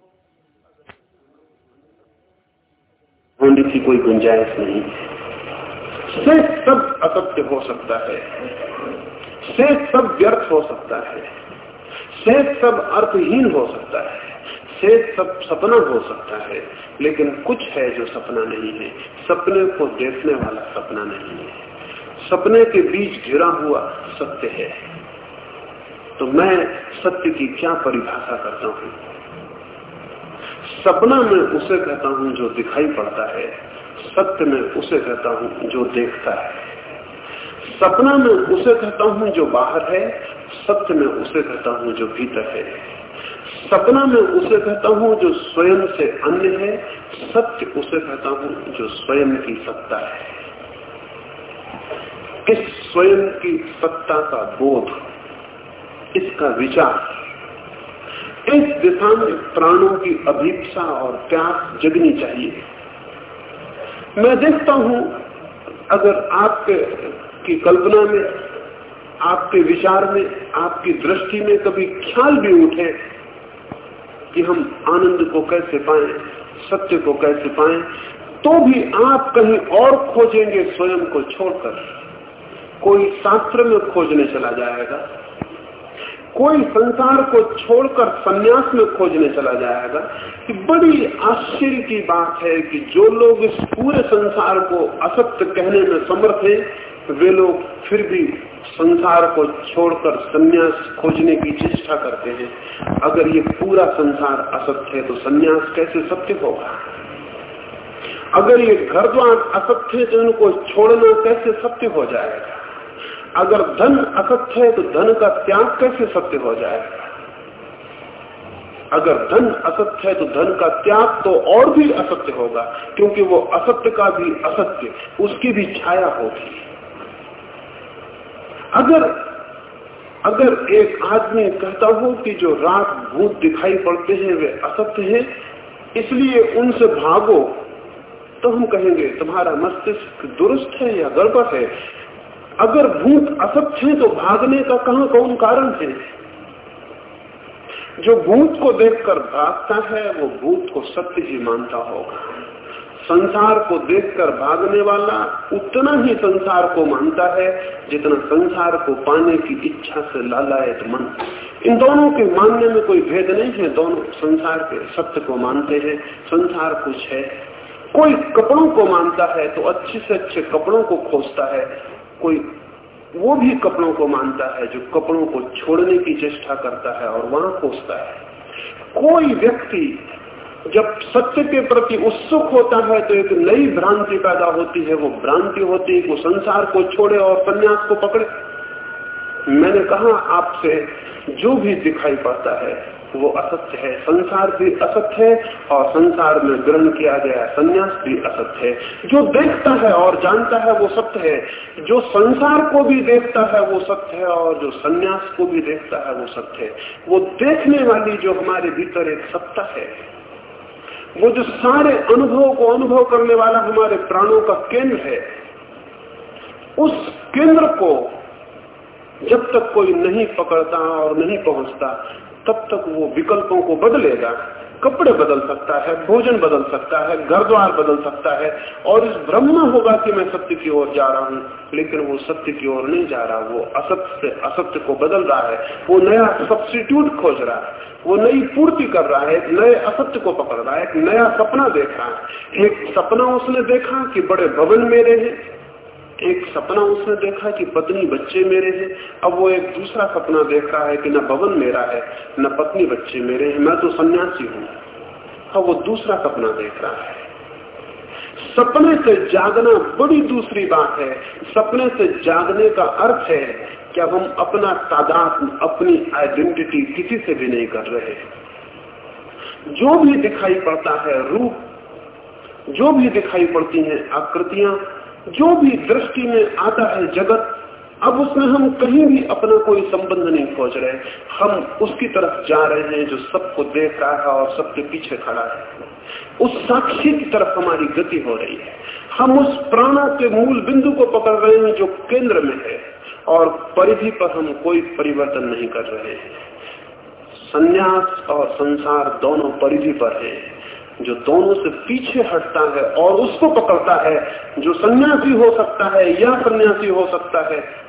होने की कोई गुंजाइश नहीं, से सब असत्य हो सकता है, से सब व्यर्थ हो सकता है। से सब अर्थहीन हो सकता है। से सब सपना हो सकता है, लेकिन कुछ है जो सपना नहीं है। सपने को देखने वाला सपना नहीं है। सपने के बीच घिरा हुआ सत्य है। तो मैं सत्य की क्या परिभाषा करता हूँ? सपना में उसे कहता हूँ जो दिखाई पड़ता है। सत्य में उसे कहता हूँ जो देखता है। सपना में उसे कहता हूँ जो बाहर है। सत्य में उसे कहता हूँ जो भीतर है। सपना में उसे कहता हूँ जो स्वयं से अन्य है। सत्य उसे कहता हूँ जो स्वयं की सत्ता है। इस स्वयं की सत्ता का बोध? इसका विचार। इस दिशा में प्राणों की अभीक्षा और प्यास जगनी चाहिए। मैं देखता हूँ, अगर आपके की कल्पना में आपके विचार में, आपकी दृष्टि में कभी ख्याल भी उठे कि हम आनंद को कैसे पाए, सत्य को कैसे पाए तो भी आप कहीं और खोजेंगे स्वयं को छोड़कर। कोई शास्त्र में खोजने चला जाएगा, कोई संसार को छोड़कर सन्यास में खोजने चला जाएगा, कि बड़ी आश्चर्य की बात है कि जो लोग इस पूरे संसार को असत्य कहने में समर्थ हैं वे लोग फिर भी संसार को छोड़कर संन्यास खोजने की चेष्टा करते हैं। अगर ये पूरा संसार असत्य है तो संन्यास कैसे सत्य होगा? अगर ये घर द्वार असत्य है तो इनको छोड़ना कैसे सत्य हो जाएगा? अगर धन असत्य है तो धन का त्याग कैसे सत्य हो जाएगा? अगर धन असत्य है तो धन का त्याग तो और भी असत्य होगा, क्योंकि वो असत्य का भी असत्य, उसकी भी छाया होगी अगर अगर एक आदमी कहता हो कि जो रात भूत दिखाई पड़ते हैं, वे असत्य हैं, इसलिए उनसे भागो तो हम कहेंगे, तुम्हारा मस्तिष्क दुरुस्त है या गड़बड़ है? अगर भूत असत्य है तो भागने का कहा कौन कारण है? जो भूत को देखकर भागता है, वो भूत को सत्य ही मानता होगा। संसार को देखकर भागने वाला उतना ही संसार को मानता है जितना संसार को पाने की इच्छा से लालायत मन। इन दोनों के मानने में कोई भेद नहीं है, दोनों संसार के सत्य को मानते हैं, संसार कुछ है। कोई कपड़ों को मानता है तो अच्छे से अच्छे कपड़ों को खोजता है, कोई वो भी कपड़ों को मानता है जो कपड़ों को छोड़ने की चेष्टा करता है और वहाँ खोजता है। कोई व्यक्ति जब सत्य के प्रति उत्सुक होता है तो एक नई भ्रांति पैदा होती है। वो भ्रांति होती है वो संसार को छोड़े और संन्यास को पकड़े। मैंने कहा, आपसे जो भी दिखाई पड़ता है, वो असत्य है। संसार भी असत्य है और संसार में ग्रहण किया गया संन्यास भी असत्य है। जो देखता है और जानता है, वो सत्य है। जो संसार को भी देखता है, वो सत्य है और जो संन्यास को भी देखता है, वो सत्य है। वो देखने वाली जो हमारे भीतर एक सत्ता है वो जो सारे अनुभव को अनुभव करने वाला हमारे प्राणों का केंद्र है, उस केंद्र को जब तक कोई नहीं पकड़ता और नहीं पहुँचता, तब तक वो विकल्पों को बदलेगा। कपड़े बदल सकता है, भोजन बदल सकता है घर द्वार बदल सकता है, और इस भ्रम में होगा कि मैं सत्य की ओर जा रहा हूँ, लेकिन वो सत्य की ओर नहीं जा रहा, वो असत्य से असत्य को बदल रहा है, वो नया सब्सिट्यूट खोज रहा है, वो नई पूर्ति कर रहा है, नए असत्य को पकड़ रहा है, एक नया सपना देख रहा है। एक सपना उसने देखा कि बड़े भवन मेरे हैं एक सपना उसने देखा कि पत्नी बच्चे मेरे हैं। अब वो एक दूसरा सपना देख रहा है कि न भवन मेरा है, न पत्नी बच्चे मेरे हैं। मैं तो सन्यासी हूँ। और वो दूसरा सपना देख रहा है। सपने से जागना बड़ी दूसरी बात है। सपने से जागने का अर्थ है कि अब हम अपना तादाद, अपनी आइडेंटिटी किसी से भी नहीं कर रहे जो भी दिखाई पड़ता है, रूप, जो भी दिखाई पड़ती हैं आकृतियाँ जो भी दृष्टि में आता है जगत, अब उसमें हम कहीं भी अपना कोई संबंध नहीं खोज रहे। हम उसकी तरफ़ जा रहे हैं जो सबको देख रहा है और सबके पीछे खड़ा है। उस साक्षी की तरफ़ हमारी गति हो रही है। हम उस प्राणा के मूल बिंदु को पकड़ रहे हैं जो केंद्र में है और परिधि पर हम कोई परिवर्तन नहीं कर रहे हैं। संन्यास और संसार दोनों परिधि पर है। जो दोनों से पीछे हटता है और उसको पकड़ता है, जो सन्यासी हो सकता है या सन्यासी हो सकता है,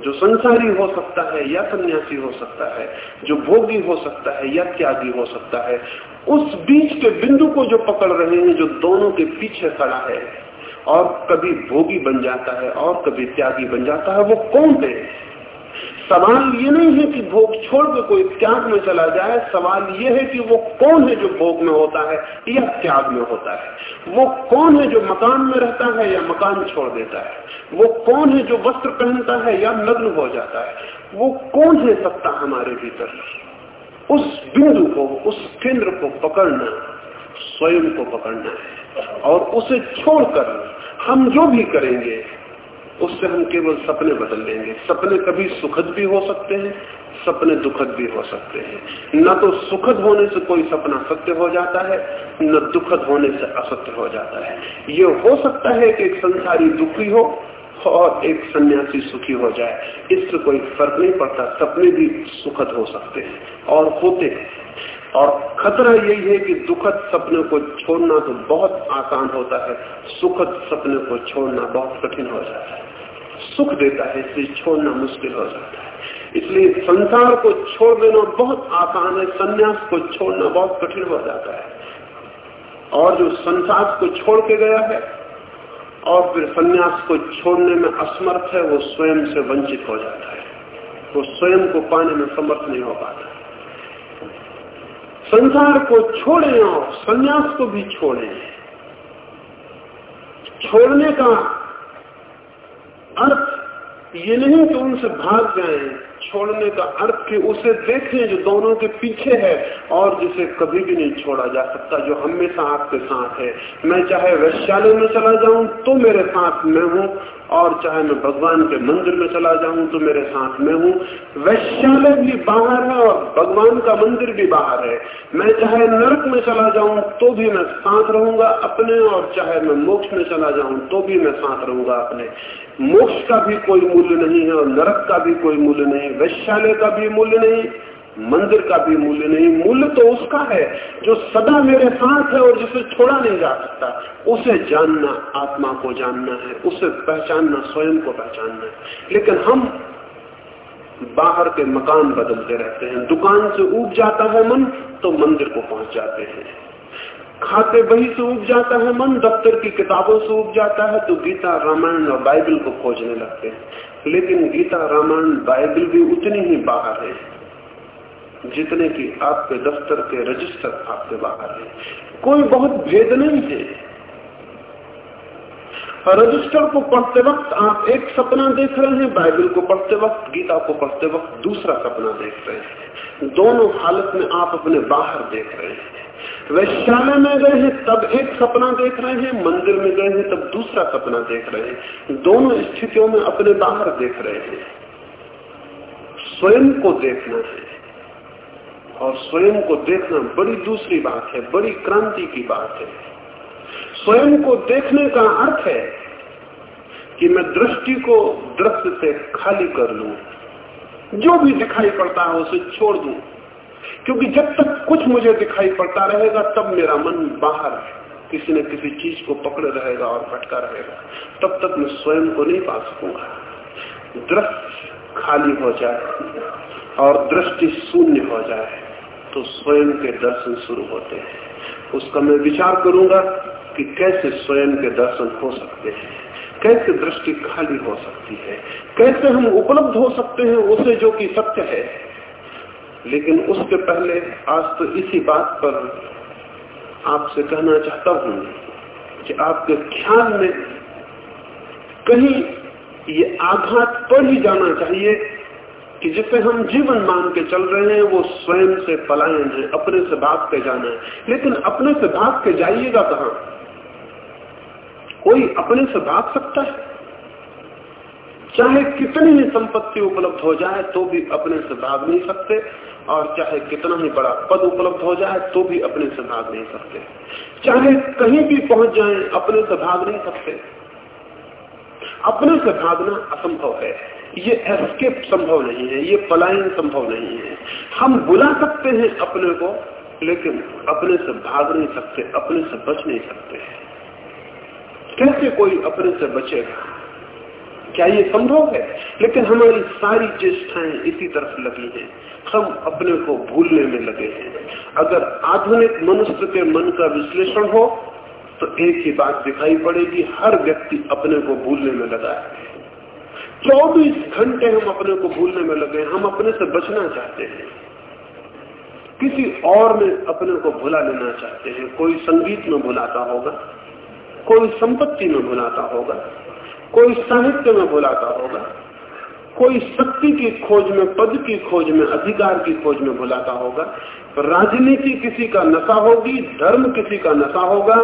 जो संसारी हो सकता है या सन्यासी हो सकता है, जो भोगी हो सकता है या त्यागी हो सकता है, उस बीच के बिंदु को जो पकड़ रहे हैं, जो दोनों के पीछे खड़ा है, और कभी भोगी बन जाता है और कभी त्यागी बन जाता है, वो कौन है? सवाल ये नहीं है कि भोग छोड़ के कोई त्याग में चला जाए, सवाल ये है कि वो कौन है जो भोग में होता है या त्याग में होता है? वो कौन है जो मकान में रहता है या मकान छोड़ देता है? वो कौन है जो वस्त्र पहनता है या नग्न हो जाता है? वो कौन है सत्ता हमारे भीतर? उस बिंदु को, उस केंद्र को पकड़ना, स्वयं को पकड़ना है। और उसे छोड़कर हम जो भी करेंगे उससे हम केवल सपने बदल लेंगे। सपने कभी सुखद भी हो सकते हैं, सपने दुखद भी हो सकते हैं। न तो सुखद होने से कोई सपना सत्य हो जाता है, न दुखद होने से असत्य हो जाता है। ये हो सकता है कि एक संसारी दुखी हो और एक सन्यासी सुखी हो जाए। इससे कोई फ़र्क नहीं पड़ता, सपने भी सुखद हो सकते हैं और होते हैं। और खतरा यही है कि दुखद सपने को छोड़ना तो बहुत आसान होता है, सुखद सपने को छोड़ना बहुत कठिन हो जाता है। सुख देता है इसलिए छोड़ना मुश्किल हो जाता है। इसलिए संसार को छोड़ देना बहुत आसान है, संन्यास को छोड़ना बहुत कठिन हो जाता है। और जो संसार को छोड़ के गया है, और फिर संन्यास को छोड़ने में असमर्थ है, वो स्वयं से वंचित हो जाता है। वो स्वयं को पाने में समर्थ नहीं हो पाता। संसार को छोड़े और संन्यास को भी छोड़े। छोड़ने का अर्थ ये नहीं कि उनसे भाग जाएँ। छोड़ने का अर्थ कि उसे देखें जो दोनों के पीछे है और जिसे कभी भी नहीं छोड़ा जा सकता, जो हमेशा आपके साथ है। मैं चाहे वैश्यालय में चला जाऊँ तो मेरे साथ मैं हूँ, और चाहे मैं भगवान के मंदिर में चला जाऊँ तो मेरे साथ मैं हूँ। वैश्यालय भी बाहर है और भगवान का मंदिर भी बाहर है। मैं चाहे नरक में चला जाऊँ तो भी मैं साथ रहूँगा अपने, और चाहे मैं मोक्ष में चला जाऊँ तो भी मैं साथ रहूँगा अपने। मोक्ष का भी कोई मूल्य नहीं है और नरक का भी कोई मूल्य नहीं वैश्यालय का भी मूल्य नहीं, मंदिर का भी मूल्य नहीं। मूल्य तो उसका है, जो सदा मेरे साथ है और जिसे छोड़ा नहीं जा सकता, उसे जानना, आत्मा को जानना है, उसे पहचानना, स्वयं को पहचानना है। लेकिन हम बाहर के मकान बदलते रहते हैं, दुकान से उग जाता है मन तो मंदिर को पहुँच जाते हैं। खाते बही से उग जाता है मन, दफ्तर की किताबों से उग जाता है तो गीता, रामायण और बाइबल को खोजने लगते हैं। लेकिन गीता रामायण बाइबल भी उतनी ही बाहर है, जितने की आपके दफ्तर के रजिस्टर आपके बाहर है। कोई बहुत भेद नहीं है। रजिस्टर को पढ़ते वक्त आप एक सपना देख रहे हैं, बाइबल को पढ़ते वक्त, गीता को पढ़ते वक्त दूसरा सपना देख रहे हैं। दोनों हालत में आप अपने बाहर देख रहे हैं। वैश्यालय में गए हैं, तब एक सपना देख रहे हैं, मंदिर में गए हैं, तब दूसरा सपना देख रहे हैं। दोनों स्थितियों में अपने बाहर देख रहे हैं। स्वयं को देखना है। और स्वयं को देखना बड़ी दूसरी बात है, बड़ी क्रांति की बात है। स्वयं को देखने का अर्थ है कि मैं दृष्टि को दृश्य से खाली कर लू। जो भी दिखाई पड़ता है, उसे छोड़ दू। क्योंकि जब तक कुछ मुझे दिखाई पड़ता रहेगा, तब मेरा मन बाहर किसी न किसी चीज़ को पकड़े रहेगा और भटका रहेगा। तब तक मैं स्वयं को नहीं पा सकूँगा। दृश्य खाली हो जाए और दृष्टि शून्य हो जाए तो स्वयं के दर्शन शुरू होते हैं। उसका मैं विचार करूँगा कि कैसे स्वयं के दर्शन हो सकते हैं, कैसे दृष्टि खाली हो सकती है, कैसे हम उपलब्ध हो सकते हैं, उसे जो कि सत्य है। लेकिन उसके पहले आज तो इसी बात पर आपसे कहना चाहता हूँ कि आपके ख्याल में कहीं ये आघात पड़ ही जाना चाहिए कि जिसे हम जीवन मान के चल रहे हैं, वो स्वयं से पलायन है, अपने से भाग के जाना है। लेकिन अपने से भाग के जाइएगा कहा? कोई अपने से भाग सकता है? चाहे कितनी ही संपत्ति उपलब्ध हो जाए तो भी अपने से भाग नहीं सकते, और चाहे कितना ही बड़ा पद उपलब्ध हो जाए तो भी अपने से भाग नहीं सकते। चाहे कहीं भी पहुँच जाए, अपने से भाग नहीं सकते। अपने से भागना असंभव है। ये एस्केप संभव नहीं है, ये पलायन संभव नहीं है। हम बुला सकते हैं अपने को, लेकिन अपने से भाग नहीं सकते, अपने से बच नहीं सकते। कैसे कोई अपने से बचेगा? क्या ये संभव है? लेकिन हमारी सारी चेष्टाएँ इसी तरफ़ लगी हैं। हम अपने को भूलने में लगे हैं। अगर आधुनिक मनुष्य के मन का विश्लेषण हो तो एक ही बात दिखाई पड़ेगी, हर व्यक्ति अपने को भूलने में लगा है। चौबीस घंटे हम अपने को भूलने में लगे हम अपने से बचना चाहते हैं। किसी और में अपने को भुला लेना चाहते हैं। कोई संगीत में भुलाता होगा, कोई संपत्ति में भुलाता होगा कोई साहित्य में भुलाता होगा, कोई शक्ति की खोज में, पद की खोज में, अधिकार की खोज में भुलाता होगा, राजनीति किसी का नशा होगी, धर्म किसी का नशा होगा,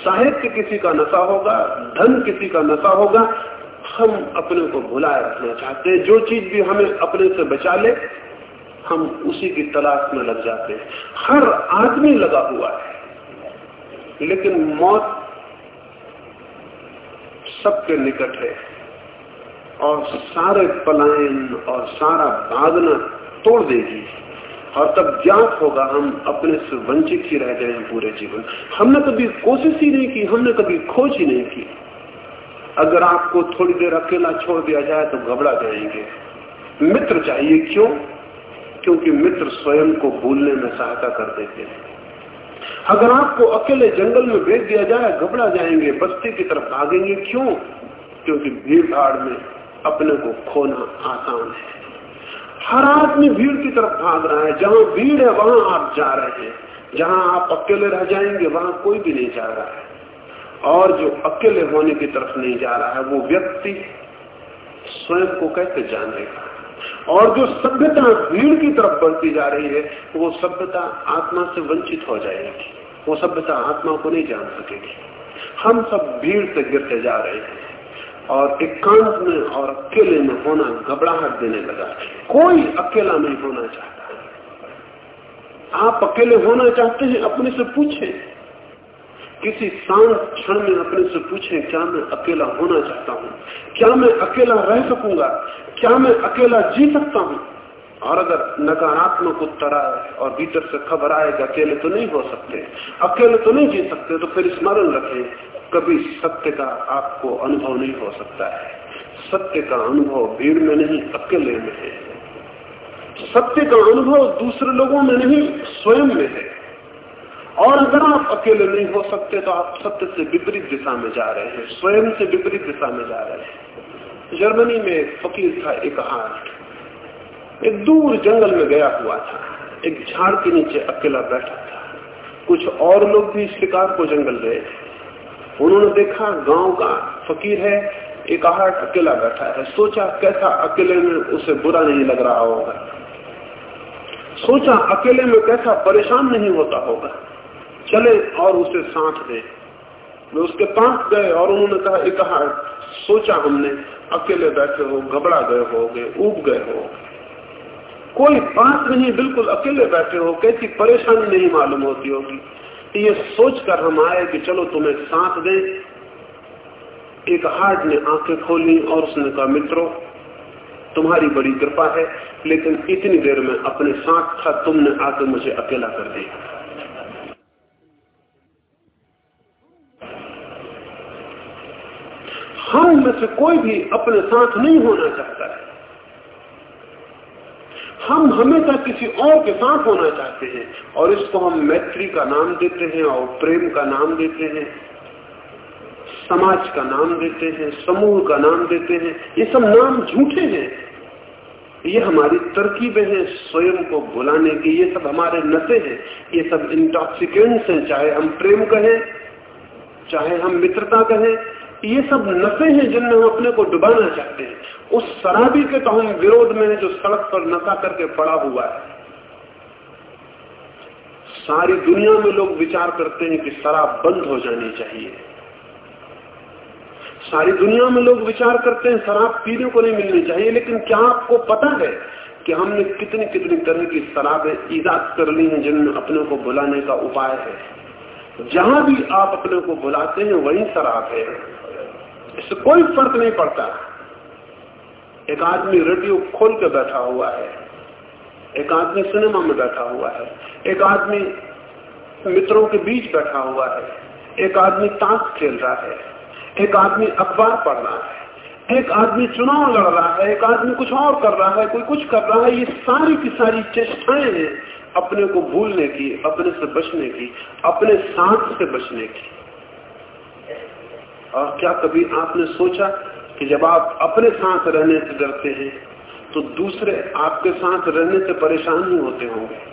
साहित्य किसी का नशा होगा, धन किसी का नशा होगा, हम अपने को भुलाए रखना चाहते हैं। जो चीज़ भी हमें अपने से बचा ले, हम उसी की तलाश में लग जाते हैं। हर आदमी लगा हुआ है, लेकिन मौत सबके निकट है। और सारे पलायन और सारा भागना तोड़ देगी। और तब ज्ञात होगा हम अपने से वंचित ही रह गए हैं पूरे जीवन। हमने कभी कोशिश ही नहीं की, हमने कभी खोज ही नहीं की। अगर आपको थोड़ी देर अकेला छोड़ दिया जाए तो घबरा जाएँगे। मित्र चाहिए क्यों? क्योंकि मित्र स्वयं को भूलने में सहायता कर देते हैं। अगर आपको अकेले जंगल में भेज दिया जाए, घबरा जाएँगे, बस्ती की तरफ़ भागेंगे, क्यों? क्योंकि भीड़ भाड़ में अपने को खोना आसान है। हर आदमी भीड़ की तरफ़ भाग रहा है। जहाँ भीड़ है, वहाँ आप जा रहे हैं। जहाँ आप अकेले रह जाएँगे, वहाँ कोई भी नहीं जा रहा है। और जो अकेले होने की तरफ़ नहीं जा रहा है, वो व्यक्ति स्वयं को कैसे जानेगा? और जो सभ्यता भीड़ की तरफ़ बढ़ती जा रही है, वो सभ्यता आत्मा से वंचित हो जाएगी। वो सभ्यता आत्मा को नहीं जान सकेगी। हम सब भीड़ से गिरते जा रहे हैं और एकांत में और अकेले में होना घबराहट देने लगा कोई अकेला नहीं होना चाहता। आप अकेले होना चाहते हैं, अपने से पूछें। किसी शांत क्षण में अपने से पूछे, क्या मैं अकेला होना चाहता हूँ? क्या मैं अकेला रह सकूँगा? क्या मैं अकेला जी सकता हूँ? और अगर नकारात्मक उत्तर आए और भीतर से खबर आए कि अकेले तो नहीं हो सकते, अकेले तो नहीं जी सकते तो फिर स्मरण रखें, कभी सत्य का आपको अनुभव नहीं हो सकता है। सत्य का अनुभव भीड़ में नहीं, अकेले में है। सत्य का अनुभव दूसरे लोगों में नहीं, स्वयं में है। और अगर आप अकेले नहीं हो सकते तो आप सत्य से विपरीत दिशा में जा रहे हैं, स्वयं से विपरीत दिशा में जा रहे हैं। जर्मनी में फकीर था, एक हाथ एक दूर जंगल में गया हुआ था। एक झाड़ के नीचे अकेला बैठा था। कुछ और लोग भी शिकार को जंगल गए उन्होंने देखा, गाँव का फकीर है, एक आहट अकेला बैठा है। सोचा, कैसा अकेले में उसे बुरा नहीं लग रहा होगा? सोचा, अकेले में कैसा परेशान नहीं होता होगा? चले और उसे साथ दे। वे उसके पास गए और उन्होंने कहा एक कहा सोचा हमने, अकेले बैठे हो, घबरा गए हो गए उब गए हो। कोई बात नहीं, बिल्कुल अकेले बैठे हो, कैसी परेशानी नहीं मालूम होती होगी। ये सोचकर हम आए कि चलो तुम्हें साथ दे। एक हार्ट ने आँखें खोली और उसने कहा, मित्रों, तुम्हारी बड़ी कृपा है, लेकिन इतनी देर में अपने साथ था, तुमने आके मुझे अकेला कर दिया। हम में से कोई भी अपने साथ नहीं होना चाहता है। हम हमेशा किसी और के साथ होना चाहते हैं और इसको हम मैत्री का नाम देते हैं और प्रेम का नाम देते हैं, समाज का नाम देते हैं, समूह का नाम देते हैं। ये सब नाम झूठे हैं। ये हमारी तरकीबें हैं स्वयं को बुलाने की। ये सब हमारे नशे हैं। ये सब इंटॉक्सिकेंट्स हैं। चाहे हम प्रेम कहें, चाहे हम मित्रता कहें ये सब नशे हैं जिनमें हम अपने को डुबाना चाहते हैं। उस शराबी के तो हम विरोध में जो सड़क पर नशा करके पड़ा हुआ है। सारी दुनिया में लोग विचार करते हैं कि शराब बंद हो जानी चाहिए। सारी दुनिया में लोग विचार करते हैं शराब पीने को नहीं मिलनी चाहिए, लेकिन क्या आपको पता है कि हमने कितनी कितनी तरह की शराबें ईजाद कर ली हैं जिनमें अपने को बुलाने का उपाय है? जहाँ भी आप अपने को बुलाते हैं, वही शराब है। इससे कोई फ़र्क नहीं पड़ता। एक आदमी रेडियो खोल के बैठा हुआ है। एक आदमी सिनेमा में बैठा हुआ है। एक आदमी मित्रों के बीच बैठा हुआ है। एक आदमी ताश खेल रहा है। एक आदमी अखबार पढ़ रहा है। एक आदमी चुनाव लड़ रहा है। एक आदमी कुछ और कर रहा है, कोई कुछ कर रहा है। ये सारी की सारी चेष्टाएँ हैं अपने को भूलने की, अपने से बचने की, अपने साथ से बचने की। और क्या कभी आपने सोचा कि जब आप अपने साथ रहने से डरते हैं तो दूसरे आपके साथ रहने से परेशान ही होते होंगे।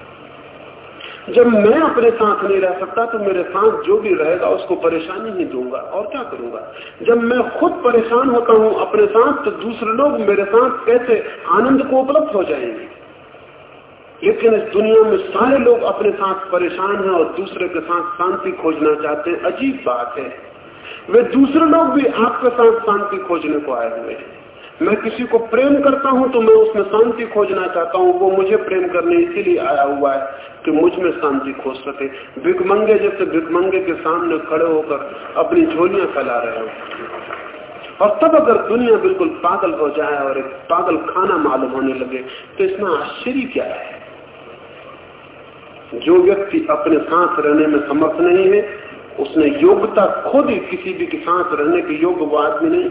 जब मैं अपने साथ नहीं रह सकता तो मेरे साथ जो भी रहेगा, उसको परेशानी ही दूँगा। और क्या करूँगा? जब मैं खुद परेशान होता हूँ अपने साथ तो दूसरे लोग मेरे साथ कैसे आनंद को उपलब्ध हो जाएँगे? लेकिन इस दुनिया में सारे लोग अपने साथ परेशान हैं और दूसरे के साथ शांति खोजना चाहते हैं। अजीब बात है। वे दूसरे लोग भी आपके साथ शांति खोजने को आए हुए हैं। मैं किसी को प्रेम करता हूँ तो मैं उसमें शांति खोजना चाहता हूँ। वो मुझे प्रेम करने इसीलिए आया हुआ है कि मुझमें शांति खोज सके। भिकमंगे जैसे भिकमंगे के सामने खड़े होकर अपनी झोलियाँ फैला रहे हो। और तब अगर दुनिया बिल्कुल पागल हो जाए और एक पागल खाना मालूम होने लगे तो इसमें आश्चर्य क्या है? जो व्यक्ति अपने साथ रहने में समर्थ नहीं है उसने योग्यता खो दी किसी भी के साथ रहने के योग्य वो आदमी नहीं।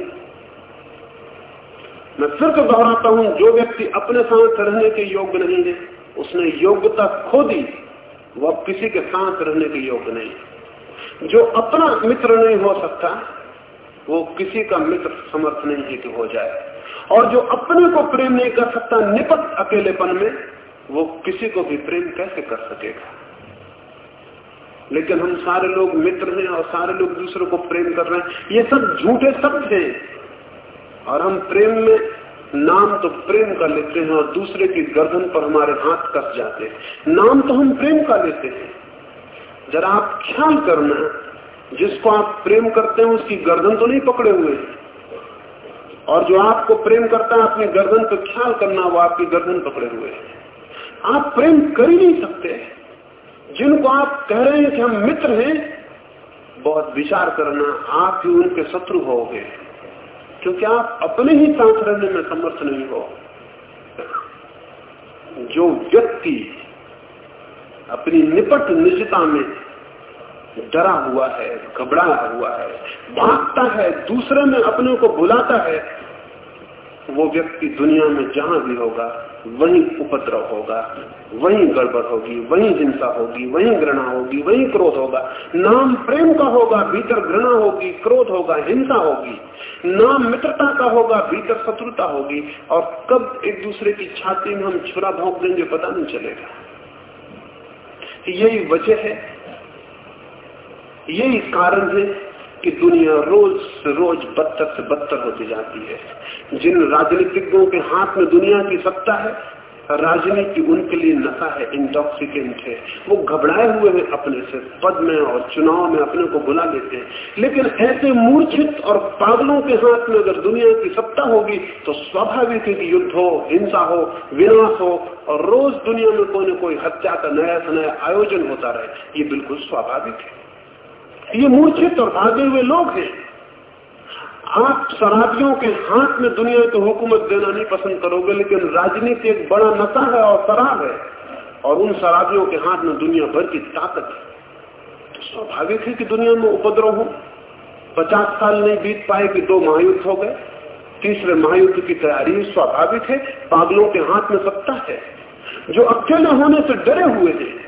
मैं फिर तो दोहराता हूँ, जो व्यक्ति अपने साथ रहने के योग्य नहीं है, उसने योग्यता खो दी वो अब किसी के साथ रहने के योग्य नहीं। जो अपना मित्र नहीं हो सकता, वो किसी का मित्र समर्थ नहीं है कि हो जाए। और जो अपने को प्रेम नहीं कर सकता, निपट अकेलेपन में, वो किसी को भी प्रेम कैसे कर सकेगा? लेकिन हम सारे लोग मित्र हैं और सारे लोग दूसरे को प्रेम कर रहे हैं। ये सब झूठे शब्द हैं। और हम प्रेम में नाम तो प्रेम का लेते हैं और दूसरे की गर्दन पर हमारे हाथ कस जाते हैं। नाम तो हम प्रेम का लेते हैं। जरा आप ख्याल करना, जिसको आप प्रेम करते हैं, उसकी गर्दन तो नहीं पकड़े हुए और जो आपको प्रेम करता है, अपनी गर्दन पर ख्याल करना, वो आपकी गर्दन पकड़े हुए है। आप प्रेम कर ही नहीं सकते। जिनको आप कह रहे हैं कि हम मित्र हैं, बहुत विचार करना, आप ही उनके शत्रु हो गए क्योंकि आप अपने ही साथ रहने में समर्थ नहीं हो। जो व्यक्ति अपनी निपट निजता में डरा हुआ है घबराया हुआ है, भागता है, दूसरे में अपने को बुलाता है वो व्यक्ति दुनिया में जहाँ भी होगा, वही उपद्रव होगा, वही गड़बड़ होगी, वही हिंसा होगी, वही घृणा होगी, वही क्रोध होगा। नाम प्रेम का होगा, भीतर घृणा होगी, क्रोध होगा, हिंसा होगी। नाम मित्रता का होगा, भीतर शत्रुता होगी। और कब एक दूसरे की छाती में हम छुरा भोंक देंगे, पता नहीं चलेगा। यही वजह है, यही कारण है कि दुनिया रोज से रोज बदतर से बदतर होती जाती है। जिन राजनीतिज्ञों के हाथ में दुनिया की सत्ता है, राजनीति उनके लिए नशा है इंटॉक्सिकेंट है। वो घबराए हुए हैं अपने से, पद में और चुनाव में अपने को बुला लेते हैं। लेकिन ऐसे मूर्छित और पागलों के हाथ में अगर दुनिया की सत्ता होगी तो स्वाभाविक है कि युद्ध हो, हिंसा हो, विनाश हो, और रोज दुनिया में कोई न कोई हत्या का नया से नया आयोजन होता रहे। ये बिल्कुल स्वाभाविक है। ये मूर्छित और भागे हुए लोग हैं। आप शराबियों के हाथ में दुनिया को हुकूमत देना नहीं पसंद करोगे, लेकिन राजनीति एक बड़ा नशा है और शराब है। और उन शराबियों के हाथ में दुनिया भर की ताकत है। तो स्वाभाविक है कि दुनिया में उपद्रव हो पचास साल नहीं बीत पाए कि दो महायुद्ध हो गए। तीसरे महायुद्ध की तैयारी स्वाभाविक है। पागलों के हाथ में सत्ता है। जो अकेले होने से डरे हुए हैं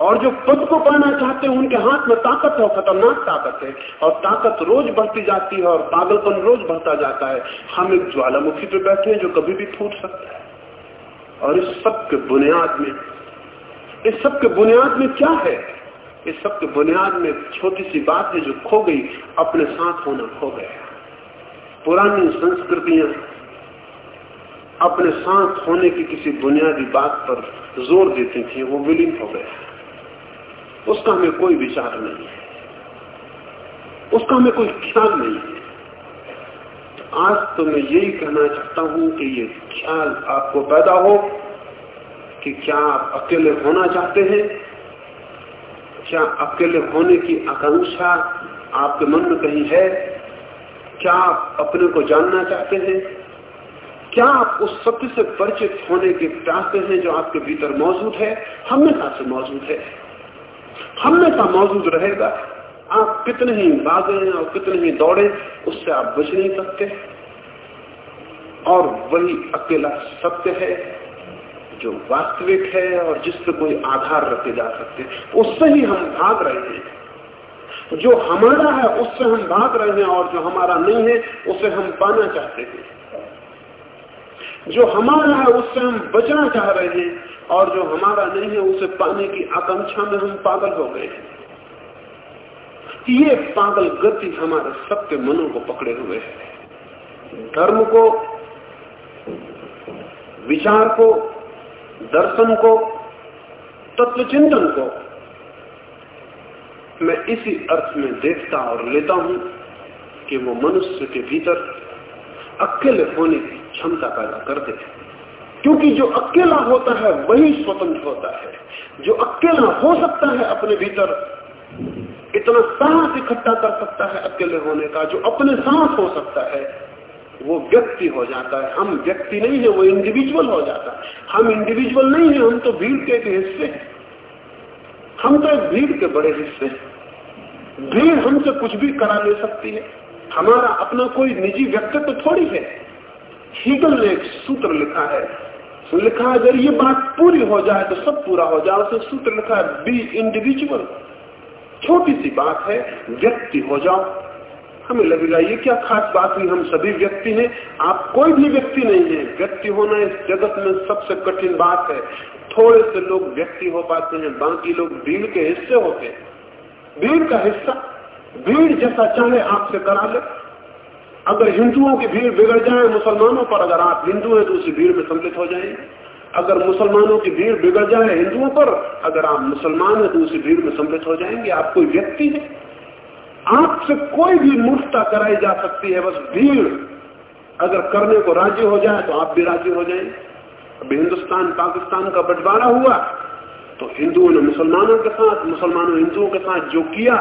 और जो पद को पाना चाहते हैं, उनके हाथ में ताकत है खतरनाक ताकत है। और ताकत रोज बढ़ती जाती है और पागलपन रोज बढ़ता जाता है। हम एक ज्वालामुखी पे बैठे हैं जो कभी भी फूट सकता है। और इस सब के बुनियाद में, इस सब के बुनियाद में क्या है? इस सब के बुनियाद में छोटी सी बात है जो खो गई, अपने साथ होना खो गया। पुरानी संस्कृतियाँ, अपने साथ होने की किसी बुनियादी बात पर ज़ोर देती थी, वो विलीन हो गया। उसका हमें कोई विचार नहीं है। उसका हमें कोई ख्याल नहीं है। आज तो मैं यही कहना चाहता हूँ कि ये ख्याल आपको पैदा हो कि क्या आप अकेले होना चाहते हैं? क्या अकेले होने की आकांक्षा आपके मन में कहीं है? क्या आप अपने को जानना चाहते हैं? क्या आप उस सत्य से परिचित होने के चाहते हैं जो आपके भीतर मौजूद है? हमेशा से मौजूद है। हमेशा मौजूद रहेगा। आप कितने ही भागे और कितने ही दौड़े, उससे आप बच नहीं सकते। और वही अकेला सत्य है, जो वास्तविक है और जिस पर कोई आधार रखे जा सकते। उससे ही हम भाग रहे हैं। जो हमारा है, उससे हम भाग रहे हैं और जो हमारा नहीं है, उसे हम पाना चाहते हैं। जो हमारा है, उससे हम बचना चाह रहे हैं। और जो हमारा नहीं है, उसे पाने की आकांक्षा में हम पागल हो गए ये पागल गति हमारे सबके मनों को पकड़े हुए है। धर्म को, विचार को, दर्शन को तत्व चिंतन को मैं इसी अर्थ में देखता और लेता हूँ कि वो मनुष्य के भीतर अकेले होने की क्षमता पैदा कर दे क्योंकि जो अकेला होता है, वही स्वतंत्र होता है। जो अकेला हो सकता है अपने भीतर, इतना साहस इकट्ठा कर सकता है अकेले होने का। जो अपने साथ हो सकता है, वो व्यक्ति हो जाता है। हम व्यक्ति नहीं है, वो इंडिविजुअल हो जाता है। हम इंडिविजुअल नहीं है, हम तो भीड़ के एक हिस्से हम तो एक भीड़ के बड़े हिस्से भीड़ हमसे कुछ भी करा ले सकती है। हमारा अपना कोई निजी व्यक्तित्व तो थोड़ी है। हीगल ने एक सूत्र लिखा है। लिखा अगर ये बात पूरी हो जाए तो सब पूरा हो जाए, उसे सूत्र लिखा है बी इंडिविजुअल छोटी सी बात है, व्यक्ति हो जाओ। हमें लगेगा, ये क्या खास बात हुई? हम सभी व्यक्ति हैं, आप कोई भी व्यक्ति नहीं है। व्यक्ति होना इस जगत में सबसे कठिन बात है। थोड़े से लोग व्यक्ति हो पाते हैं, बाकी लोग भीड़ के हिस्से होते हैं। भीड़ का हिस्सा, भीड़ जैसा चाहे आपसे करा ले। अगर हिंदुओं की भीड़ बिगड़ जाए, मुसलमानों पर अगर आप हिंदू हैं तो उसी भीड़ में सम्मिलित हो जाएँगे अगर मुसलमानों की भीड़ बिगड़ जाए हिंदुओं पर, अगर आप मुसलमान हैं तो उसी भीड़ में सम्मिलित हो जाएँगे। आप कोई व्यक्ति है। आपसे कोई भी मूर्खता कराई जा सकती है, बस भीड़। अगर करने को राज़ी हो जाए तो आप भी राज़ी हो जाएँगे अभी हिंदुस्तान, पाकिस्तान का बंटवारा हुआ तो हिंदुओं ने मुसलमानों के साथ, मुसलमानों हिंदुओं के साथ जो किया,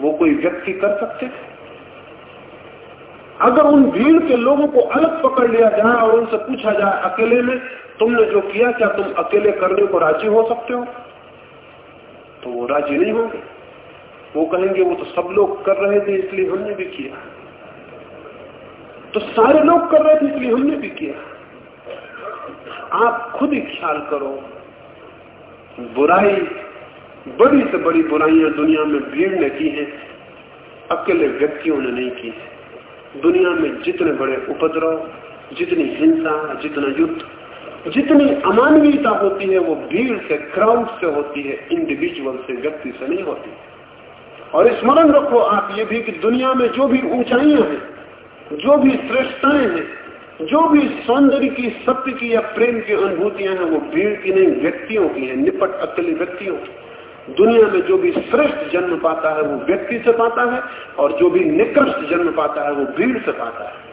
वो कोई व्यक्ति कर सकते अगर उन भीड़ के लोगों को अलग पकड़ लिया जाए और उनसे पूछा जाए, अकेले में, तुमने जो किया, क्या तुम अकेले करने को राज़ी हो सकते हो? तो वो राज़ी नहीं होंगे। वो कहेंगे, वो तो सब लोग कर रहे थे, इसलिए हमने भी किया। तो सारे लोग कर रहे थे, इसलिए हमने भी किया। आप खुद ही ख्याल करो, बुराई, बड़ी से बड़ी बुराइयाँ दुनिया में भीड़ ने की हैं, अकेले व्यक्तियों ने नहीं की दुनिया में जितने बड़े उपद्रव, जितनी हिंसा, जितना युद्ध, जितनी अमानवीयता होती है, वो भीड़ से, क्राउड से होती है इंडिविजुअल से, व्यक्ति से नहीं होती। और स्मरण रखो आप ये भी कि दुनिया में जो भी ऊंचाइयाँ हैं, जो भी श्रेष्ठताएँ हैं, जो भी सौंदर्य की, सत्य की या प्रेम की अनुभूतियाँ हैं, वो भीड़ की नहीं, व्यक्तियों की है, निपट अकेले व्यक्तियों की। दुनिया में जो भी श्रेष्ठ जन्म पाता है, वो व्यक्ति से पाता है और जो भी निकृष्ट जन्म पाता है, वो भीड़ से पाता है।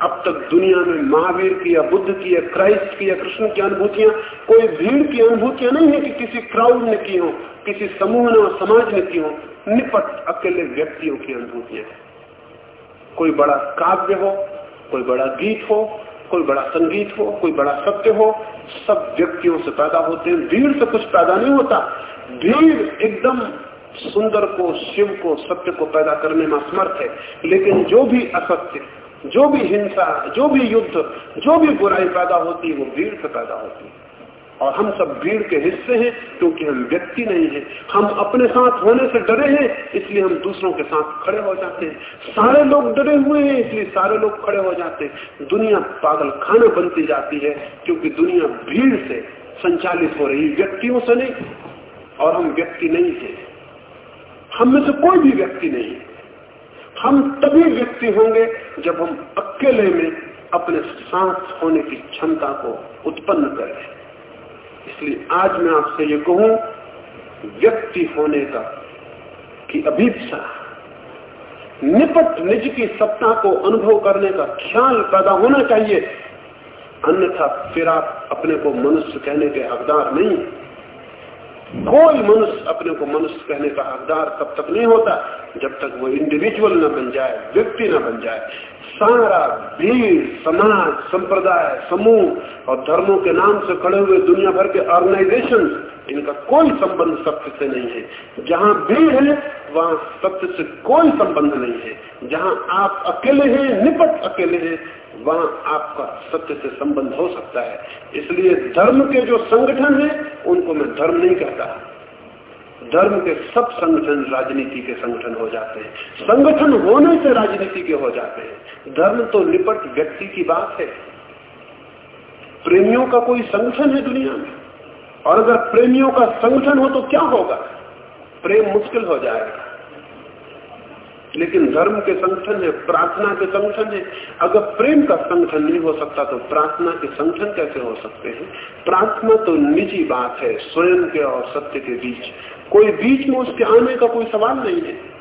अब तक दुनिया में महावीर की या बुद्ध की या क्राइस्ट की या कृष्ण की अनुभूतियाँ, कोई भीड़ की अनुभूतियाँ नहीं है कि किसी क्राउड ने की हो, किसी समूह ने और समाज ने की हो। निपट अकेले व्यक्तियों की अनुभूतियाँ कोई बड़ा काव्य हो, कोई बड़ा गीत हो, कोई बड़ा संगीत हो, कोई बड़ा सत्य हो, सब व्यक्तियों से पैदा होते हैं। भीड़ से कुछ पैदा नहीं होता। भीड़ एकदम सुंदर को, शिव को, सत्य को पैदा करने में असमर्थ है। लेकिन जो भी असत्य, जो भी हिंसा, जो भी युद्ध, जो भी बुराई पैदा होती है, वो भीड़ से पैदा होती है। और हम सब भीड़ के हिस्से हैं, क्योंकि हम व्यक्ति नहीं हैं। हम अपने साथ होने से डरे हैं, इसलिए हम दूसरों के साथ खड़े हो जाते हैं। सारे लोग डरे हुए हैं, इसलिए सारे लोग खड़े हो जाते हैं। दुनिया पागल खाना बनती जाती है, क्योंकि दुनिया भीड़ से संचालित हो रही व्यक्तियों से नहीं और हम व्यक्ति नहीं है हम में से कोई भी व्यक्ति नहीं। है हम तभी व्यक्ति होंगे जब हम अकेले में अपने सांस होने की क्षमता को उत्पन्न करें। इसलिए आज मैं आपसे ये कहूँ, व्यक्ति होने का की अभीपसा, निपट निज की सत्ता को अनुभव करने का ख्याल पैदा होना चाहिए। अन्यथा फिर आप अपने को मनुष्य कहने के हकदार नहीं। कोई मनुष्य अपने को मनुष्य कहने का हकदार तब तक नहीं होता जब तक वो इंडिविजुअल न बन जाए, व्यक्ति न बन जाए। सारा भीड़ समाज, संप्रदाय, समूह और धर्मों के नाम से खड़े हुए दुनिया भर के ऑर्गेनाइजेशन इनका कोई संबंध सत्य से नहीं है। जहाँ भीड़ है, वहाँ सत्य से कोई संबंध नहीं है। जहाँ आप अकेले हैं, निपट अकेले हैं वहाँ आपका सत्य से संबंध हो सकता है। इसलिए धर्म के जो संगठन है, उनको मैं धर्म नहीं कहता। धर्म के सब संगठन राजनीति के संगठन हो जाते हैं। संगठन होने से राजनीति के हो जाते हैं। धर्म तो निपट व्यक्ति की बात है। प्रेमियों का कोई संगठन है दुनिया में? और अगर प्रेमियों का संगठन हो तो क्या होगा? प्रेम मुश्किल हो जाएगा। लेकिन धर्म के संगठन है, प्रार्थना के संगठन है। अगर प्रेम का संगठन नहीं हो सकता तो प्रार्थना के संगठन कैसे हो सकते हैं? प्रार्थना तो निजी बात है, स्वयं के और सत्य के बीच। कोई बीच में उसके आने का कोई सवाल नहीं है।